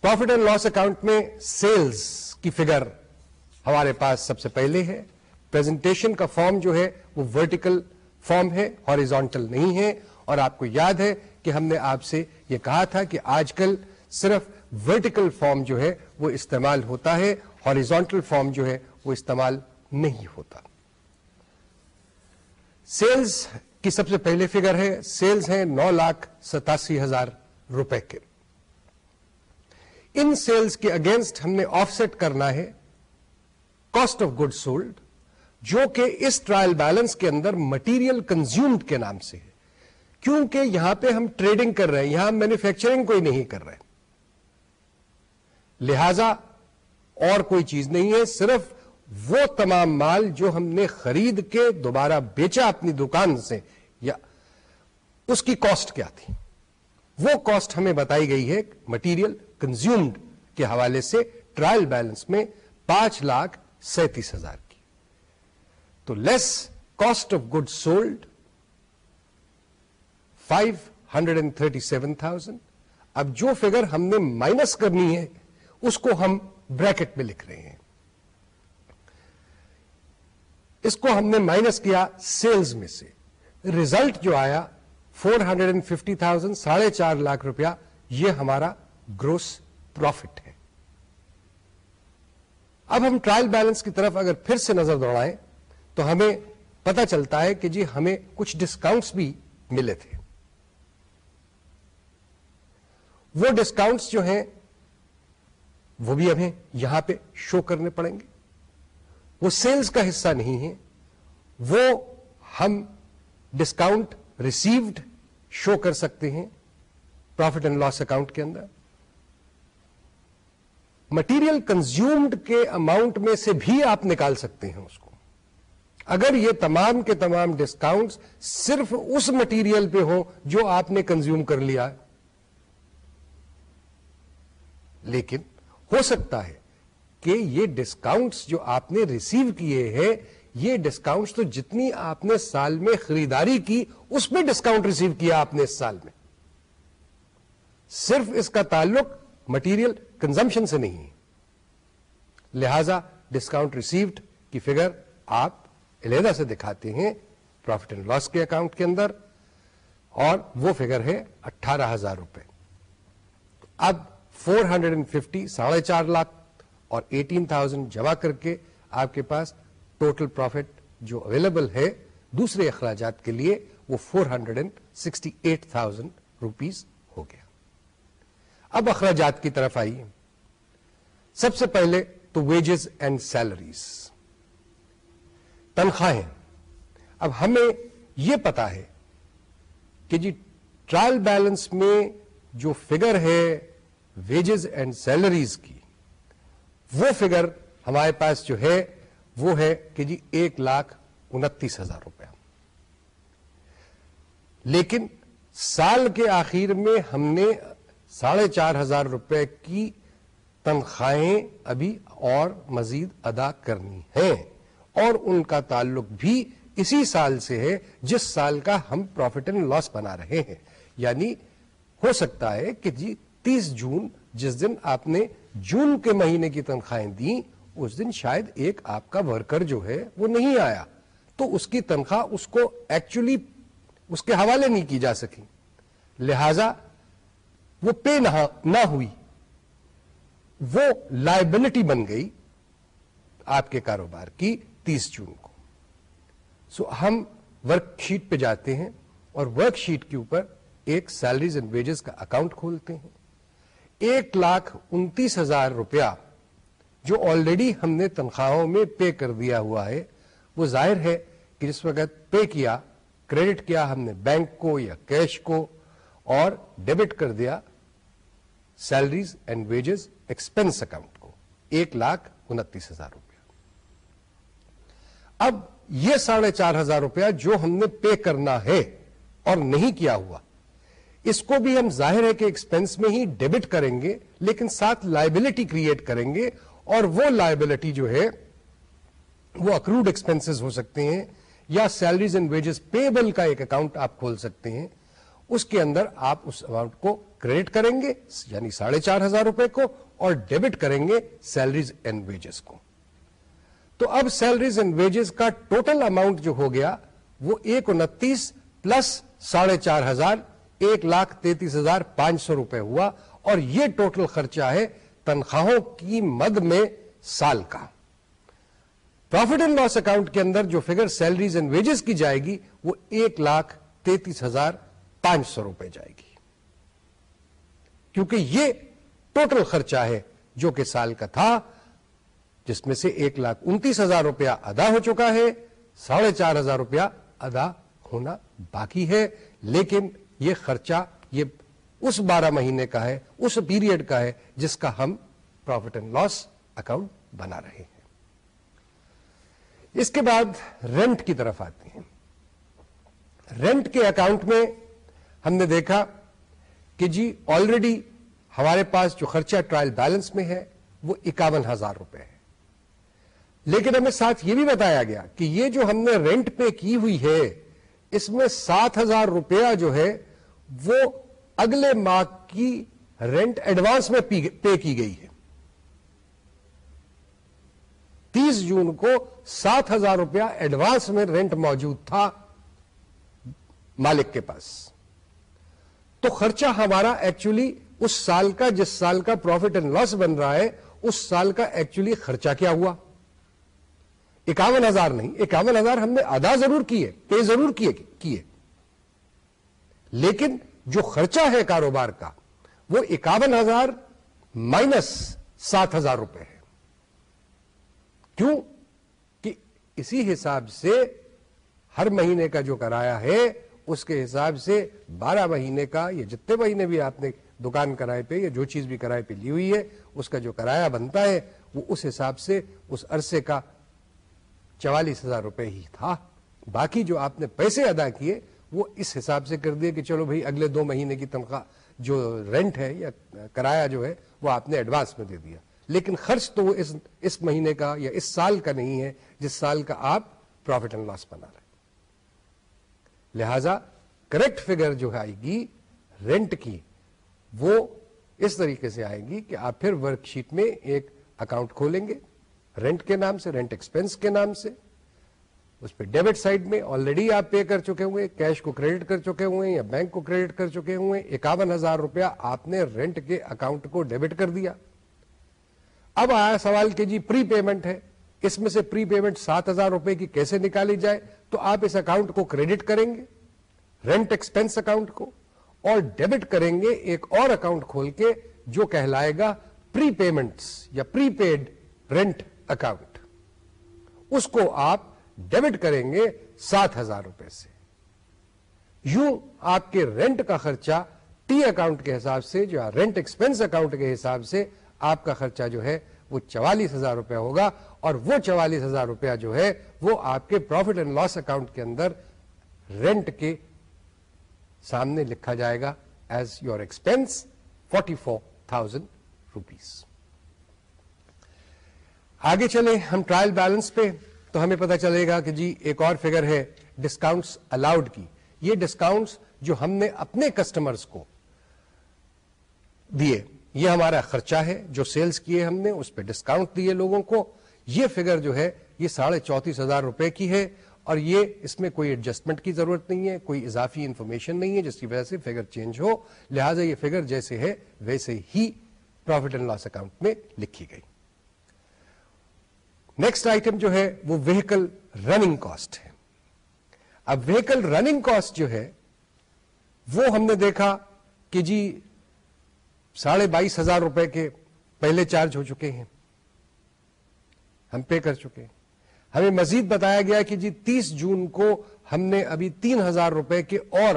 پروفٹ اینڈ لاس اکاؤنٹ میں سیلز کی فگر ہمارے پاس سب سے پہلے ہے۔ پریزنٹیشن کا فارم جو ہے وہ ورٹیکل فارم ہے ہاریزونٹل نہیں ہے۔ اور آپ کو یاد ہے کہ ہم نے آپ سے یہ کہا تھا کہ آج کل صرف ورٹیکل فارم جو ہے وہ استعمال ہوتا ہے ہاریزونٹل فارم جو ہے وہ استعمال نہیں ہوتا۔ سیلز کی سب سے پہلے فگر ہے۔ سیلز ہیں نو لاکھ ستاسی ہزار روپے کے۔ ان سیلز کے اگینسٹ ہم نے آف سیٹ کرنا ہے۔ کاسٹ آف گڈ سولڈ جو کہ اس ٹرائل بیلنس کے اندر مٹیریل کنزیومڈ کے نام سے ہے۔ کیونکہ یہاں پہ ہم ٹریڈنگ کر رہے ہیں، یہاں مینوفیکچرنگ کوئی نہیں کر رہے۔ لہذا اور کوئی چیز نہیں ہے، صرف وہ تمام مال جو ہم نے خرید کے دوبارہ بیچا اپنی دکان سے، یا اس کی کاسٹ کیا تھی۔ وہ کاسٹ ہمیں بتائی گئی ہے مٹیریل کنزیومڈ کے حوالے سے ٹرائل بیلنس میں پانچ لاکھ سینتیس ہزار کی۔ تو less cost of good sold five hundred and thirty seven thousand اب جو فگر ہم نے مائنس کرنی ہے، اس کو ہم بریکٹ میں لکھ رہے ہیں۔ اس کو ہم نے مائنس کیا سیلز میں سے۔ ریزلٹ جو آیا، four hundred and fifty thousand ساڑھے چار لاکھ روپیہ، یہ ہمارا گروس پروفٹ ہے۔ اب ہم ٹرائل بیلنس کی طرف اگر پھر سے نظر دوڑائیں تو ہمیں پتا چلتا ہے کہ جی ہمیں کچھ ڈسکاؤنٹس بھی ملے تھے۔ وہ ڈسکاؤنٹس جو ہیں، وہ بھی ہمیں یہاں پہ شو کرنے پڑیں گے۔ وہ سیلز کا حصہ نہیں ہے وہ ہم ڈسکاؤنٹ ریسیوڈ شو کر سکتے ہیں پروفٹ اینڈ لاس اکاؤنٹ کے اندر۔ مٹیریل کنزیومڈ کے اماؤنٹ میں سے بھی آپ نکال سکتے ہیں اس کو۔ اگر یہ تمام کے تمام ڈسکاؤنٹس صرف اس مٹیریل پہ ہوں جو آپ نے کنزیوم کر لیا۔ لیکن ہو سکتا ہے کہ یہ ڈسکاؤنٹس جو آپ نے ریسیو کیے ہیں، یہ ڈسکاؤنٹس تو جتنی آپ نے سال میں خریداری کی، اس میں ڈسکاؤنٹ ریسیو کیا آپ نے اس سال میں۔ صرف اس کا تعلق مٹیریل کنزمپشن سے نہیں. لہذا ڈسکاؤنٹ ریسیوڈ کی فگر آپ علیحدہ سے دکھاتے ہیں پروفٹ اینڈ لاس کے اکاؤنٹ کے اندر اور وہ فگر ہے اٹھارہ ہزار روپے. اب فور ہنڈریڈ اینڈ ففٹی ساڑھے چار لاکھ اور ایٹین تھاؤزینڈ جمع کر کے آپ کے پاس ٹوٹل پروفٹ جو اویلیبل ہے دوسرے اخراجات کے لیے وہ four hundred and sixty eight thousand rupees ہو گیا. اب اخراجات کی طرف آئیے۔ سب سے پہلے تو ویجز اینڈ سیلریز تنخواہیں۔ اب ہمیں یہ پتا ہے کہ جی ٹرائل بیلنس میں جو فگر ہے ویجز اینڈ سیلریز کی، وہ فگر ہمارے پاس جو ہے، وہ ہے کہ جی ایک لاکھ انتیس ہزار روپیہ۔ لیکن سال کے آخر میں ہم نے ساڑھے چار ہزار روپے کی تنخواہیں ابھی اور مزید ادا کرنی ہیں اور ان کا تعلق بھی اسی سال سے ہے جس سال کا ہم پروفٹ اینڈ لاس بنا رہے ہیں۔ یعنی ہو سکتا ہے کہ جی تیس جون جس دن آپ نے جون کے مہینے کی تنخواہیں دی اس دن شاید ایک آپ کا ورکر جو ہے وہ نہیں آیا۔ تو اس کی تنخواہ اس کو ایکچولی اس کے حوالے نہیں کی جا سکی۔ لہذا وہ پے نہ ہوئی۔ وہ لائبلٹی بن گئی آپ کے کاروبار کی تیس جون کو۔ سو ہم ورک شیٹ پہ جاتے ہیں اور ورک شیٹ کے اوپر ایک سیلریز اینڈ ویجز کا اکاؤنٹ کھولتے ہیں۔ ایک لاکھ انتیس ہزار روپیہ جو آلریڈی ہم نے تنخواہوں میں پے کر دیا ہوا ہے، وہ ظاہر ہے کہ جس وقت پے کیا کریڈٹ کیا ہم نے بینک کو یا کیش کو اور ڈیبٹ کر دیا salaries and wages expense account کو ایک لاکھ انتیس ہزار روپیہ۔ اب یہ ساڑھے چار ہزار روپیہ جو ہم نے پے کرنا ہے اور نہیں کیا ہوا، اس کو بھی ہم ظاہر ہے کہ ایکسپینس میں ہی ڈیبٹ کریں گے، لیکن ساتھ لائبلٹی کریٹ کریں گے اور وہ لائبلٹی جو ہے، وہ اکروڈ ایکسپینس ہو سکتے ہیں یا سیلریز اینڈ ویجز پیبل کا ایک اکاؤنٹ آپ کھول سکتے ہیں۔ اس کے اندر آپ اس اماؤنٹ کو کریڈٹ کریں گے یعنی ساڑھے چار ہزار روپے کو، اور ڈیبٹ کریں گے سیلریز اینڈ ویجز کو۔ تو اب سیلریز اینڈ ویجز کا ٹوٹل اماؤنٹ جو ہو گیا، وہ ایک انتیس پلس ساڑھے چار ہزار، ایک لاکھ تینتیس ہزار پانچ سو روپے ہوا، اور یہ ٹوٹل خرچہ ہے تنخواہوں کی مد میں سال کا۔ پروفٹ اینڈ لاس اکاؤنٹ کے اندر جو فگر سیلریز اینڈ ویجز کی جائے گی، وہ ایک لاکھ تینتیس ہزار پانچ سو روپے جائے گی۔ کیونکہ یہ ٹوٹل خرچہ ہے جو کہ سال کا تھا، جس میں سے ایک لاکھ انتیس ہزار روپیہ ادا ہو چکا ہے، ساڑھے چار ہزار روپیہ ادا ہونا باقی ہے۔ لیکن یہ خرچہ یہ اس بارہ مہینے کا ہے، اس پیریڈ کا ہے، جس کا ہم پروفٹ اینڈ لاس اکاؤنٹ بنا رہے ہیں۔ اس کے بعد رینٹ کی طرف آتے ہیں۔ رینٹ کے اکاؤنٹ میں ہم نے دیکھا کہ جی آلریڈی ہمارے پاس جو خرچہ ٹرائل بیلنس میں ہے وہ اکاون ہزار روپے ہے۔ لیکن ہمیں ساتھ یہ بھی بتایا گیا کہ یہ جو ہم نے رینٹ پے کی ہوئی ہے، اس میں سات ہزار روپیہ جو ہے وہ اگلے ماہ کی رینٹ ایڈوانس میں پے کی گئی ہے۔ تیس جون کو سات ہزار روپیہ ایڈوانس میں رینٹ موجود تھا مالک کے پاس۔ تو خرچہ ہمارا ایکچولی اس سال کا جس سال کا پروفٹ اینڈ لاس بن رہا ہے، اس سال کا ایکچولی خرچہ کیا ہوا؟ اکاون ہزار نہیں، اکاون ہزار ہم نے ادا ضرور کیے پے ضرور کیے کیے۔ لیکن جو خرچہ ہے کاروبار کا، وہ اکاون ہزار مائنس سات ہزار روپے ہے۔ کیوں؟ کہ اسی حساب سے ہر مہینے کا جو کرایہ ہے اس کے حساب سے بارہ مہینے کا یا جتنے مہینے بھی آپ نے دکان کرائے پہ یا جو چیز بھی کرائے پہ لی ہوئی ہے، اس کا جو کرایہ بنتا ہے، وہ اس حساب سے اس عرصے کا چوالیس ہزار روپے ہی تھا۔ باقی جو آپ نے پیسے ادا کیے، وہ اس حساب سے کر دیے کہ چلو بھائی، اگلے دو مہینے کی تنخواہ جو رینٹ ہے یا کرایہ جو ہے، وہ آپ نے ایڈوانس میں دے دیا۔ لیکن خرچ تو وہ اس اس مہینے کا یا اس سال کا نہیں ہے، جس سال کا آپ پروفٹ اینڈ لاس بنا رہے ہیں۔ لہذا کریکٹ فگر جو آئے گی، رینٹ کی، وہ اس طریقے سے آئے گی کہ آپ پھر ورک شیٹ میں ایک اکاؤنٹ کھولیں گے، رینٹ کے نام سے، رینٹ ایکسپینس کے نام سے۔ اس پہ ڈیبٹ سائڈ میں آلریڈی آپ پے کر چکے ہوئے کیش کو کریڈٹ کر چکے ہوئے یا بینک کو کریڈٹ کر چکے ہوئے، اکاون ہزار روپیہ آپ نے رینٹ کے اکاؤنٹ کو ڈیبٹ کر دیا۔ اب آیا سوال کہ جی پری پیمنٹ ہے۔ اس میں سے پری پیمنٹ سات ہزار روپے کی کیسے نکالی جائے؟ تو آپ اس اکاؤنٹ کو کریڈٹ کریں گے رینٹ ایکسپینس اکاؤنٹ کو، اور ڈیبٹ کریں گے ایک اور اکاؤنٹ کھول کے جو کہلائے گا پری پیمنٹس یا پری پیڈ رینٹ اکاؤنٹ اس کو آپ ڈیبٹ کریں گے سات ہزار روپے سے۔ یوں آپ کے رینٹ کا خرچہ ٹی اکاؤنٹ کے حساب سے، جو رینٹ ایکسپینس اکاؤنٹ کے حساب سے آپ کا خرچہ جو ہے وہ چوالیس ہزار روپیہ ہوگا اور وہ چوالیس ہزار روپیہ جو ہے وہ آپ کے پروفٹ اینڈ لاس اکاؤنٹ کے اندر رینٹ کے سامنے لکھا جائے گا as your expense forty four thousand rupees آگے چلے ہم ٹرائل بیلنس پہ تو ہمیں پتا چلے گا کہ جی ایک اور فگر ہے ڈسکاؤنٹس الاؤڈ کی. یہ ڈسکاؤنٹس جو ہم نے اپنے کسٹمرز کو دیے یہ ہمارا خرچہ ہے جو سیلز کیے ہم نے، اس پہ ڈسکاؤنٹ دیے لوگوں کو۔ یہ فگر جو ہے، یہ ساڑھے چونتیس ہزار روپے کی ہے۔ اور یہ اس میں کوئی ایڈجسٹمنٹ کی ضرورت نہیں ہے، کوئی اضافی انفارمیشن نہیں ہے، جس کی وجہ سے فگر چینج ہو۔ لہذا یہ فگر جیسے ہے، ویسے ہی پروفٹ اینڈ لاس اکاؤنٹ میں لکھی گئی۔ نیکسٹ آئٹم جو ہے، وہ وہیکل رننگ کاسٹ ہے۔ اب وہیکل رننگ کاسٹ جو ہے، وہ ہم نے دیکھا کہ جی ساڑھے بائیس ہزار روپے کے پہلے چارج ہو چکے ہیں۔ ہم پے کر چکے ہیں۔ ہمیں مزید بتایا گیا کہ جی تیس جون کو ہم نے ابھی تین ہزار روپے کے اور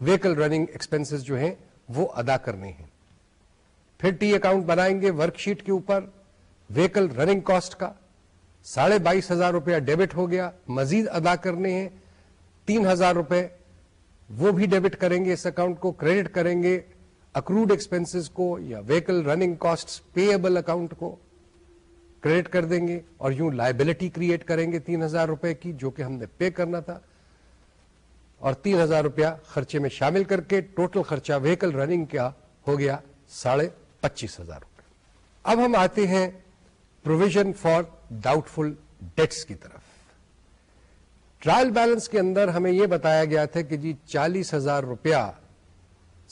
ویکل رننگ ایکسپینس جو ہیں وہ ادا کرنے ہیں۔ پھر ٹی اکاؤنٹ بنائیں گے ورک شیٹ کے اوپر ویکل رننگ کاسٹ کا۔ ساڑھے بائیس ہزار روپیہ ڈیبٹ ہو گیا، مزید ادا کرنے ہیں۔ تین ہزار روپے وہ بھی ڈیبٹ کریں گے اس اکاؤنٹ کو کریڈٹ کریں گے۔ اکروڈ ایکسپینس کو یا vehicle running cost payable account کو کریڈٹ کر دیں گے اور یوں لائبلٹی کریٹ کریں گے تین ہزار روپے کی جو کہ ہم نے پے کرنا تھا اور تین ہزار روپیہ خرچے میں شامل کر کے ٹوٹل خرچہ ویکل رننگ کیا ہو گیا ساڑھے پچیس ہزار روپے۔ اب ہم آتے ہیں provision for doubtful debts کی طرف۔ ٹرائل بیلنس کے اندر ہمیں یہ بتایا گیا تھا کہ جی چالیس ہزار روپیہ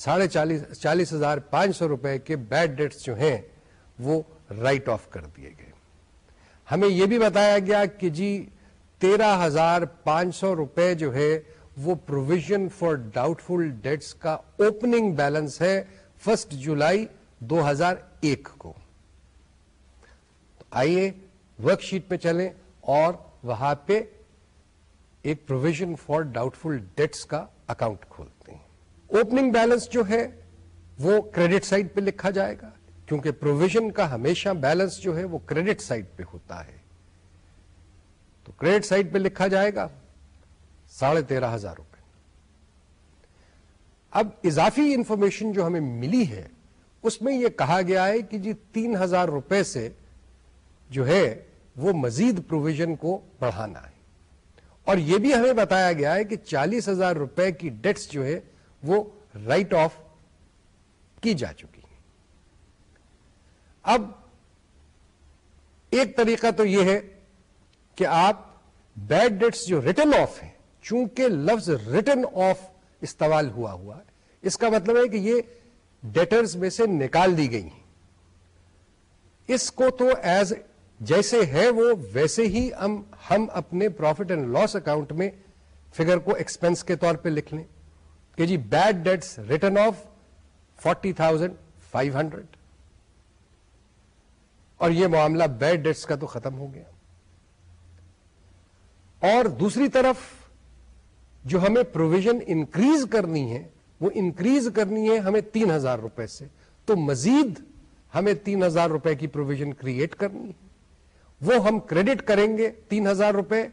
ساڑھے چالیس چالیس ہزار پانچ سو روپئے کے بیڈ ڈیٹس جو ہیں وہ رائٹ آف کر دیے گئے۔ ہمیں یہ بھی بتایا گیا کہ جی تیرہ ہزار پانچ سو روپے جو ہے وہ provision for doubtful debts کا اوپننگ بیلنس ہے فرسٹ جولائی دو ہزار ایک کو۔ آئیے ورک شیٹ پہ چلیں اور وہاں پہ ایک provision for doubtful debts کا اکاؤنٹ کھولتے اوپننگ بیلنس جو ہے وہ کریڈٹ سائڈ پہ لکھا جائے گا۔ کیونکہ پروویژن کا ہمیشہ بیلنس جو ہے وہ کریڈٹ سائڈ پہ ہوتا ہے۔ تو کریڈٹ سائڈ پہ لکھا جائے گا ساڑھے تیرہ ہزار روپے۔ اب اضافی انفارمیشن جو ہمیں ملی ہے، اس میں یہ کہا گیا ہے کہ جی تین ہزار روپے سے جو ہے وہ مزید پروویژن کو بڑھانا ہے۔ اور یہ بھی ہمیں بتایا گیا ہے کہ چالیس ہزار روپے کی ڈیٹس جو ہے وہ رائٹ آف کی جا چکی ہیں۔ اب ایک طریقہ تو یہ ہے کہ آپ بیڈ ڈیٹس جو ریٹرن آف ہیں، چونکہ لفظ ریٹرن آف استعمال ہوا ہوا ہے اس کا مطلب ہے کہ یہ ڈیٹرز میں سے نکال دی گئی ہیں۔ اس کو تو ایز جیسے ہے وہ، ویسے ہی ہم ہم اپنے پروفٹ اینڈ لاس اکاؤنٹ میں فگر کو ایکسپینس کے طور پہ لکھ لیں۔ کہ جی bad debts written off forty thousand five hundred اور یہ معاملہ بیڈ ڈیٹس کا تو ختم ہو گیا۔ اور دوسری طرف جو ہمیں پروویژن انکریز کرنی ہے، وہ انکریز کرنی ہے ہمیں تین ہزار روپے سے۔ تو مزید ہمیں تین ہزار روپے کی پروویژن کریٹ کرنی ہے۔ وہ ہم کریڈٹ کریں گے تین ہزار روپے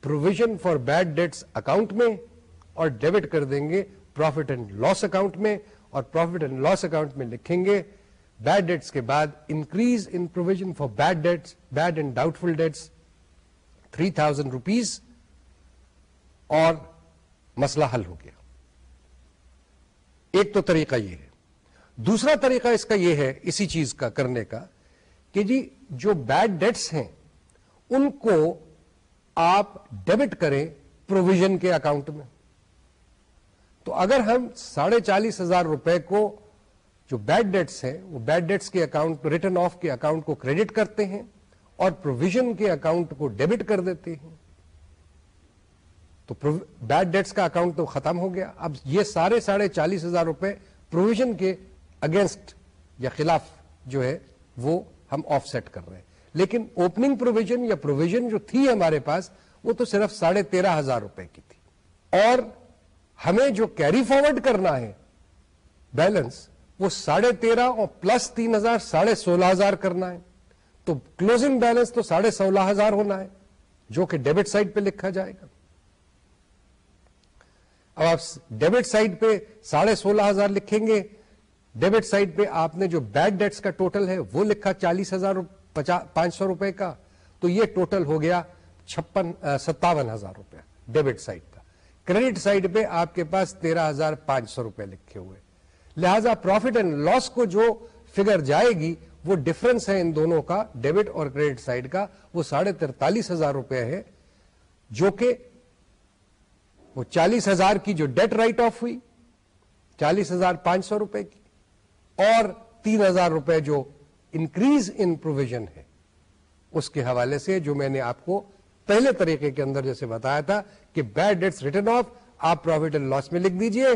provision for bad debts account میں اور ڈیبٹ کر دیں گے پروفٹ اینڈ لاس اکاؤنٹ میں اور پروفٹ اینڈ لاس اکاؤنٹ میں لکھیں گے بیڈ ڈیٹس کے بعد increase in provision for bad debts bad and doubtful debts three thousand rupees اور مسئلہ حل ہو گیا۔ ایک تو طریقہ یہ ہے۔ دوسرا طریقہ اس کا یہ ہے، اسی چیز کا کرنے کا کہ جی جو بیڈ ڈیٹس ہیں، ان کو آپ ڈیبٹ کریں پروویژن کے اکاؤنٹ میں۔ تو اگر ہم ساڑھے چالیس ہزار روپے کو جو بیڈ ڈیٹس ہیں، وہ بیڈ ڈیٹس کے اکاؤنٹ ریٹرن آف کے اکاؤنٹ کو کریڈٹ کرتے ہیں اور پروویژن کے اکاؤنٹ کو ڈیبٹ کر دیتے ہیں، تو بیڈ ڈیٹس کا اکاؤنٹ تو ختم ہو گیا۔ اب یہ سارے ساڑھے چالیس ہزار روپے پروویژن کے اگینسٹ یا خلاف جو ہے، وہ ہم آف سیٹ کر رہے ہیں۔ لیکن اوپننگ پروویژن یا پروویژن جو تھی ہمارے پاس، وہ تو صرف ساڑھے تیرہ ہزار روپے کی تھی۔ اور ہمیں جو کیری فارورڈ کرنا ہے بیلنس وہ ساڑھے تیرہ اور پلس تین ہزار، ساڑھے سولہ ہزار کرنا ہے۔ تو کلوزنگ بیلنس تو ساڑھے سولہ ہزار ہونا ہے، جو کہ ڈیبٹ سائڈ پہ لکھا جائے گا۔ اب آپ ڈیبٹ سائڈ پہ ساڑھے سولہ ہزار لکھیں گے ڈیبٹ سائڈ پہ آپ نے جو بیڈ ڈیٹس کا ٹوٹل ہے، وہ لکھا چالیس ہزار پانچ سو روپے کا۔ تو یہ ٹوٹل ہو گیا چھپن ستاون ہزار روپے ڈیبٹ سائڈ کا کریڈٹ سائڈ پہ آپ کے پاس تیرہ ہزار پانچ سو روپے لکھے ہوئے لہذا پروفٹ اینڈ لاس کو جو فگر جائے گی، وہ ڈفرنس ہے ان دونوں کا ڈیبٹ اور کریڈٹ سائڈ کا۔ وہ ساڑھے ترتالیس ہزار روپے ہے جو کہ وہ چالیس ہزار کی جو ڈیٹ رائٹ آف ہوئی، چالیس ہزار پانچ سو روپے کی۔ اور تین ہزار روپے جو انکریز ان پروویژن ہے، اس کے حوالے سے جو میں نے آپ کو پہلے طریقے کے اندر جیسے بتایا تھا کہ بیڈ ڈیٹس ریٹرن آف آپ پروفٹ اینڈ لاس میں لکھ دیجیے۔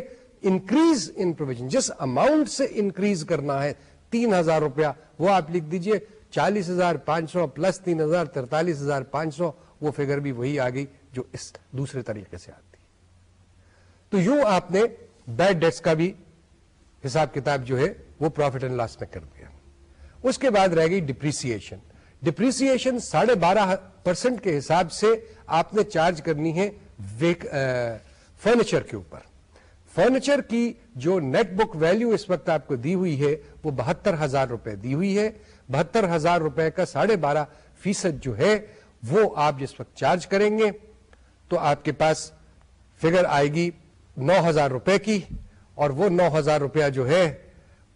انکریز ان پروویژن جس اماؤنٹ سے انکریز کرنا ہے، تین ہزار روپیہ، وہ آپ لکھ دیجیے۔ چالیس ہزار پانچ سو پلس تین ہزار، ترتالیس ہزار پانچ سو، وہ فگر بھی وہی آ گئی جو اس دوسرے طریقے سے آتی۔ تو یوں آپ نے بیڈ ڈیٹس کا بھی حساب کتاب جو ہے، وہ پروفٹ اینڈ لاس میں کر دیا۔ اس کے بعد رہ گئی ڈپریسن ڈپریسن ساڑھے بارہ پرسینٹ کے حساب سے آپ نے چارج کرنی ہے فرنیچر کے اوپر۔ فرنیچر کی جو نیٹ بک ویلو اس وقت آپ کو دی ہوئی ہے، وہ بہتر ہزار روپے دی ہوئی ہے۔ بہتر ہزار روپے کا ساڑھے بارہ فیصد جو ہے، وہ آپ جس وقت چارج کریں گے، تو آپ کے پاس فگر آئے گی نو ہزار روپے کی۔ اور وہ نو ہزار روپیہ جو ہے،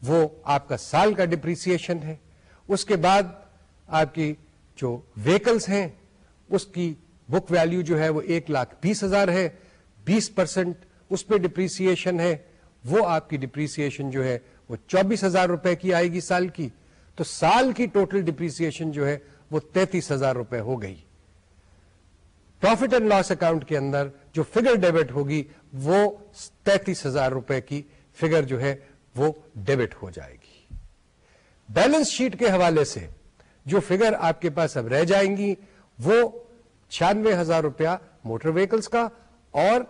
وہ آپ کا سال کا ڈپریسن ہے۔ اس کے بعد آپ کی جو ویکلس ہیں، اس کی بک ویلو جو ہے وہ ایک لاکھ بیس ہزار ہے، بیس پرسینٹ اس پہ ڈپریسن ہے، وہ آپ کی ڈپریسن جو ہے وہ چوبیس ہزار روپے کی آئے گی سال کی۔ تو سال کی ٹوٹل ڈپریسن جو ہے وہ تینتیس ہزار روپے ہو گئی۔ پروفٹ اینڈ لاس اکاؤنٹ کے اندر جو فگر ڈیبٹ ہوگی، وہ تینتیس ہزار روپے کی فگر جو ہے وہ ڈیبٹ ہو جائے گی۔ بیلنس شیٹ کے حوالے سے جو فگر آپ کے پاس اب رہ جائیں گی، وہ چھیانوے ہزار روپیہ موٹر ویکلس کا اور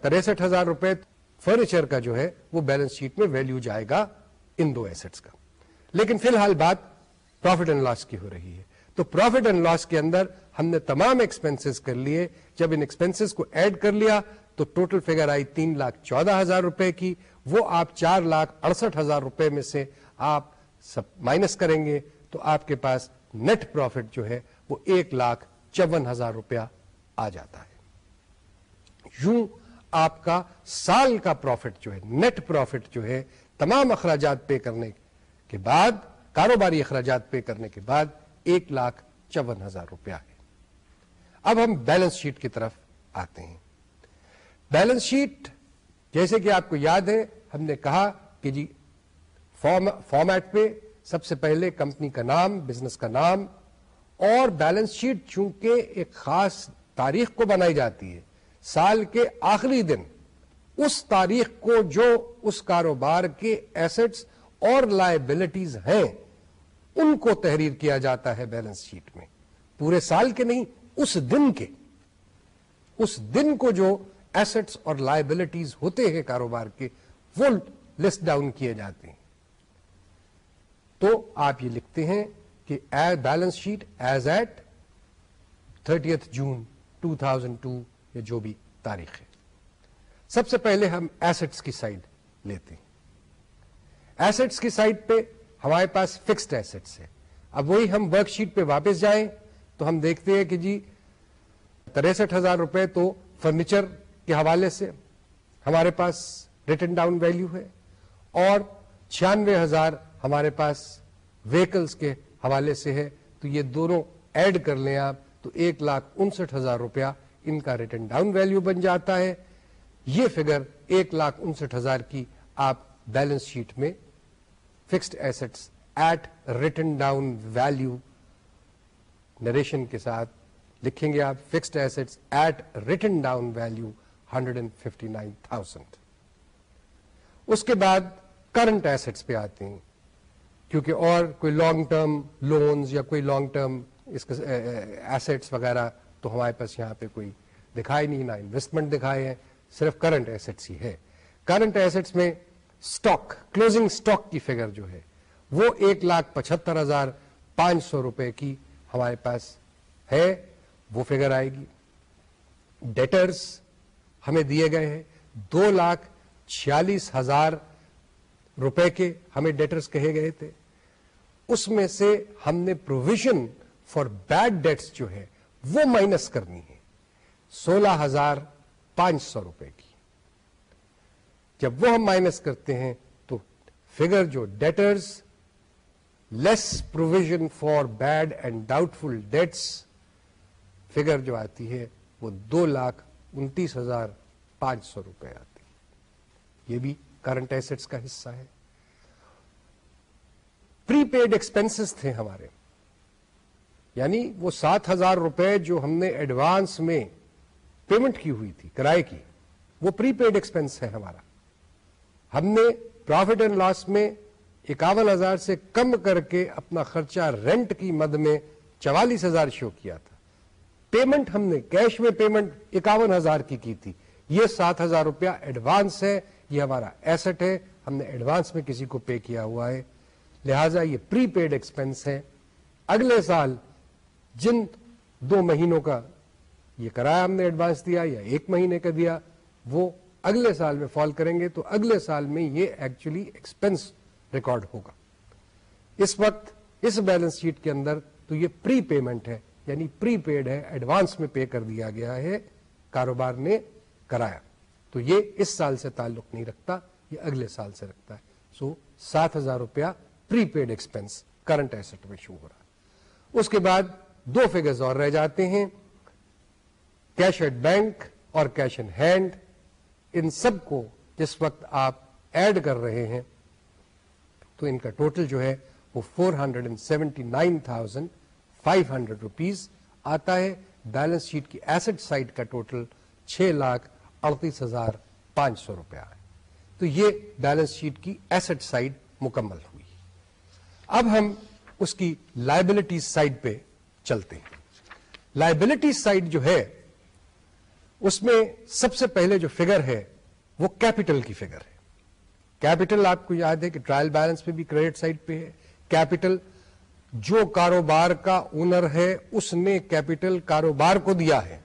تریسٹھ ہزار روپے فرنیچر کا جو ہے وہ بیلنس شیٹ میں ویلو جائے گا ان دو ایسٹس کا۔ لیکن فی الحال بات پروفٹ اینڈ لاس کی ہو رہی ہے۔ تو پروفٹ اینڈ لاس کے اندر ہم نے تمام ایکسپینسز کر لیے۔ جب ان ایکسپینسز کو ایڈ کر لیا تو ٹوٹل فگر آئی تین لاکھ چودہ ہزار روپے کی۔ وہ آپ چار لاکھ اڑسٹھ ہزار روپے میں سے آپ سب مائنس کریں گے تو آپ کے پاس نیٹ پروفٹ جو ہے وہ ایک لاکھ چون ہزار روپیہ آ جاتا ہے۔ یوں آپ کا سال کا پروفٹ جو ہے، نیٹ پروفٹ جو ہے، تمام اخراجات پے کرنے کے بعد، کاروباری اخراجات پے کرنے کے بعد ایک لاکھ چون ہزار روپیہ ہے۔ اب ہم بیلنس شیٹ کی طرف آتے ہیں۔ بیلنس شیٹ، جیسے کہ آپ کو یاد ہے، ہم نے کہا کہ جی فارمیٹ پہ سب سے پہلے کمپنی کا نام، بزنس کا نام اور بیلنس شیٹ چونکہ ایک خاص تاریخ کو بنائی جاتی ہے، سال کے آخری دن، اس تاریخ کو جو اس کاروبار کے ایسٹس اور لائبلٹیز ہیں، ان کو تحریر کیا جاتا ہے بیلنس شیٹ میں۔ پورے سال کے نہیں، اس دن کے۔ اس دن کو جو ایسٹس اور لائبلٹیز ہوتے ہیں کاروبار کے، وہ لسٹ ڈاؤن کیے جاتے ہیں۔ تو آپ یہ لکھتے ہیں کہ balance sheet as at thirtieth June two thousand two یا جو بھی تاریخ ہے۔ سب سے پہلے ہم ایسٹس کی سائڈ لیتے ہیں۔ ایسٹس کی سائڈ پہ ہمارے پاس فکسڈ ایسٹس ہے اب وہی ہم ورک شیٹ پہ واپس جائیں تو ہم دیکھتے ہیں کہ جی تریسٹھ ہزار روپے تو فرنیچر کے حوالے سے ہمارے پاس ریٹن ڈاؤن ویلو ہے اور چھیانوے ہزار ہمارے پاس ویکلس کے حوالے سے ہے، تو یہ دونوں ایڈ کر لیں آپ، تو ایک لاکھ انسٹھ ہزار روپیہ ان کا ریٹن ڈاؤن ویلو بن جاتا ہے۔ یہ فگر ایک لاکھ انسٹھ ہزار کی آپ بیلنس شیٹ میں fixed assets at written down value narration کے ساتھ لکھیں گے آپ، fixed assets at written down value hundred and fifty nine thousand اس کے بعد کرنٹ ایسٹس پہ آتے ہیں۔ کیونکہ اور کوئی لانگ ٹرم لونز یا کوئی لانگ ٹرم اس ایسٹس وغیرہ تو ہمارے پاس یہاں پہ کوئی دکھائی نہیں، نہ انویسٹمنٹ دکھائے ہیں، صرف کرنٹ ایسٹس ہی ہے۔ کرنٹ ایسٹس میں اسٹاک کلوزنگ اسٹاک کی فگر جو ہے، وہ ایک لاکھ پچہتر ہزار پانچ سو روپے کی ہمارے پاس ہے، وہ فگر آئے گی۔ ڈیٹرز ہمیں دیے گئے ہیں، دو لاکھ چھیالیس ہزار روپے کے ہمیں ڈیٹرز کہے گئے تھے۔ اس میں سے ہم نے پروویژن فار بیڈ ڈیٹس جو ہے وہ مائنس کرنی ہے۔ سولہ ہزار پانچ سو روپے کی۔ جب وہ ہم مائنس کرتے ہیں تو فگر جو debtors less provision for bad and doubtful debts figure جو آتی ہے وہ دو لاکھ انتیس ہزار پانچ سو روپے آتی۔ ہے یہ بھی کرنٹ ایسٹس کا حصہ ہے۔ پری پیڈ ایکسپینس تھے ہمارے۔ یعنی وہ سات ہزار روپے جو ہم نے ایڈوانس میں پیمنٹ کی ہوئی تھی، کرائے کی، وہ پری پیڈ ایکسپینس ہے ہمارا۔ ہم نے پروفٹ اینڈ لاس میں اکاون ہزار سے کم کر کے اپنا خرچہ رینٹ کی مد میں چوالیس ہزار شو کیا تھا۔ پیمنٹ ہم نے کیش میں پیمنٹ اکاون ہزار کی کی تھی۔ یہ سات ہزار روپیہ ایڈوانس ہے۔ یہ ہمارا ایسٹ ہے، ہم نے ایڈوانس میں کسی کو پے کیا ہوا ہے۔ لہذا یہ پری پیڈ ایکسپینس ہے۔ اگلے سال جن دو مہینوں کا یہ کرایہ ہم نے ایڈوانس دیا یا ایک مہینے کا دیا، وہ اگلے سال میں فال کریں گے تو اگلے سال میں یہ ایکچولی ایکسپینس ریکارڈ ہوگا۔ اس وقت، اس بیلنس شیٹ کے اندر تو یہ پری پیمنٹ ہے یعنی پری پیڈ ہے ایڈوانس میں پے کر دیا گیا ہے، کاروبار نے کرایا۔ تو یہ اس سال سے تعلق نہیں رکھتا، یہ اگلے سال سے رکھتا ہے۔ سو سات ہزار روپیہ prepaid expense current asset میں شو ہو رہا اس کے بعد دو فگرز اور رہ جاتے ہیں۔ کیش ایٹ بینک اور کیش ان ہینڈ ان سب کو جس وقت آپ ایڈ کر رہے ہیں، تو ان کا ٹوٹل جو ہے وہ four hundred and seventy nine thousand five hundred rupees آتا ہے۔ بیلنس شیٹ کی ایسٹ سائڈ کا ٹوٹل چھ لاکھ اڑتیس ہزار پانچ سو روپیہ ہے۔ تو یہ بیلنس شیٹ کی ایسٹ سائڈ مکمل ہوئی۔ اب ہم اس کی لائبلٹی سائڈ پہ چلتے ہیں۔ لائبلٹی سائڈ جو ہے، اس میں سب سے پہلے جو فگر ہے، وہ کیپٹل کی فگر ہے۔ کیپٹل آپ کو یاد ہے کہ ٹرائل بیلنس پہ بھی کریڈٹ سائڈ پہ ہے۔ کیپٹل جو کاروبار کا اونر ہے، اس نے کیپٹل کاروبار کو دیا ہے۔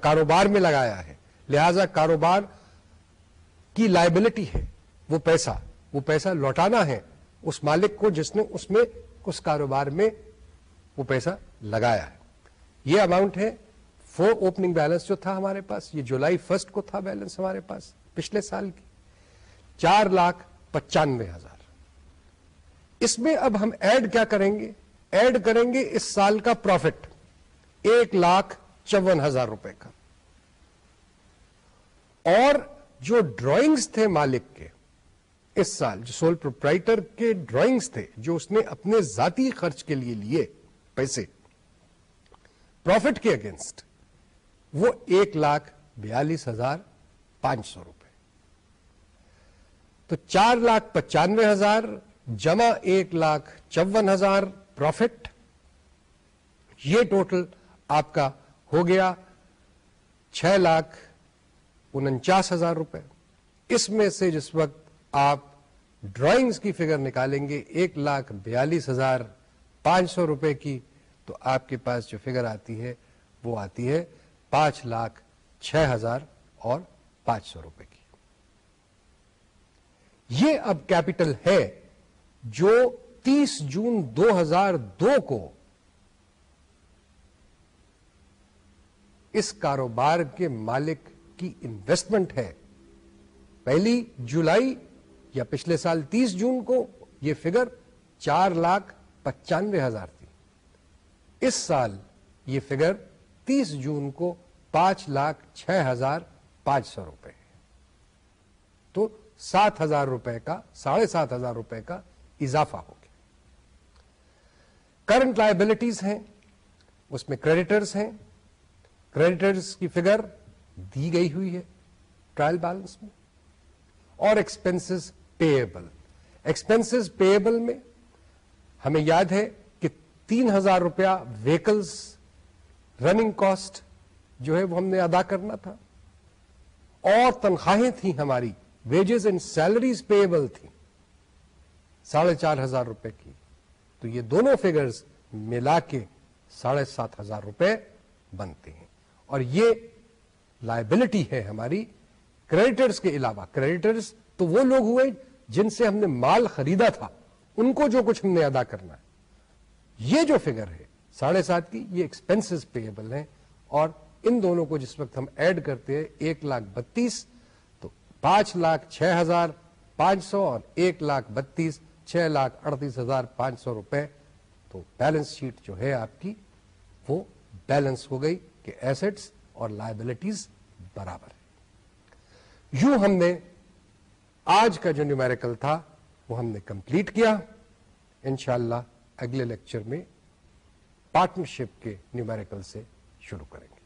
کاروبار میں لگایا ہے۔ لہذا کاروبار کی لائبلٹی ہے۔ وہ پیسہ وہ پیسہ لوٹانا ہے اس مالک کو جس نے اس میں اس کاروبار میں وہ پیسہ لگایا ہے۔ یہ اماؤنٹ ہے فور اوپننگ بیلنس جو تھا ہمارے پاس، یہ جولائی فرسٹ کو تھا بیلنس ہمارے پاس پچھلے سال کی۔ چار لاکھ پچانوے ہزار۔ اس میں اب ہم ایڈ کیا کریں گے؟ ایڈ کریں گے اس سال کا پروفٹ ایک لاکھ چون ہزار روپے کا۔ اور جو ڈرائنگز تھے مالک کے، اس سال جو سول پروپرائٹر کے ڈرائنگز تھے، جو اس نے اپنے ذاتی خرچ کے لیے لیے پیسے پروفٹ کے اگینسٹ وہ ایک لاکھ بیالیس ہزار پانچ سو روپے۔ تو چار لاکھ پچانوے ہزار جمع ایک لاکھ چون ہزار پروفٹ یہ ٹوٹل آپ کا ہو گیا چھ لاکھ انچاس ہزار روپے۔ اس میں سے جس وقت آپ ڈرائنگز کی فگر نکالیں گے، ایک لاکھ بیالیس ہزار پانچ سو روپے کی، تو آپ کے پاس جو فگر آتی ہے، وہ آتی ہے پانچ لاکھ چھ ہزار اور پانچ سو روپے کی۔ یہ اب کیپٹل ہے جو تیس جون دو ہزار دو کو اس کاروبار کے مالک کی انویسٹمنٹ ہے. پہلی جولائی یا پچھلے سال تیس جون کو یہ فگر چار لاکھ پچانوے ہزار تھی. اس سال یہ فگر تیس جون کو پانچ لاکھ چھ ہزار پانچ سو روپے تو سات ہزار روپے کا، ساڑھے سات ہزار روپے کا اضافہ ہو گیا. کرنٹ لائبلٹیز ہیں، اس میں کریڈیٹرز ہیں. کریڈیٹرز کی فگر دی گئی ہوئی ہے ٹرائل بیلنس میں اور ایکسپینسز پیبل ایکسپینسز پیبل میں ہمیں یاد ہے کہ تین ہزار روپیہ ویکلز رننگ کاسٹ جو ہے وہ ہم نے ادا کرنا تھا اور تنخواہیں تھیں ہماری ویجز اینڈ سیلریز پیبل تھیں، ساڑھے چار ہزار روپے کی۔ تو یہ دونوں فگرز ملا کے ساڑھے سات ہزار روپے بنتے ہیں۔ اور یہ لائبلٹی ہے ہماری کریڈیٹرز کے علاوہ. کریڈیٹرز تو وہ لوگ ہوئے جن سے ہم نے مال خریدا تھا. ان کو جو کچھ ہم نے ادا کرنا ہے. یہ جو فگر ہے، ساڑھے سات کی، یہ ایکسپینس پیبل ہیں اور ان دونوں کو جس وقت ہم ایڈ کرتے ہیں، ایک لاکھ بتیس، تو پانچ لاکھ چھ ہزار پانچ سو اور ایک لاکھ بتیس، چھ لاکھ اڑتیس ہزار پانچ سو روپے. تو بیلنس شیٹ جو ہے آپ کی، وہ بیلنس ہو گئی کہ ایسٹس اور لائبلٹیز برابر ہے یوں ہم نے آج کا جو نیومیریکل تھا، وہ ہم نے کمپلیٹ کیا۔ انشاءاللہ اگلے لیکچر میں پارٹنرشپ کے نیومیریکل سے شروع کریں گے۔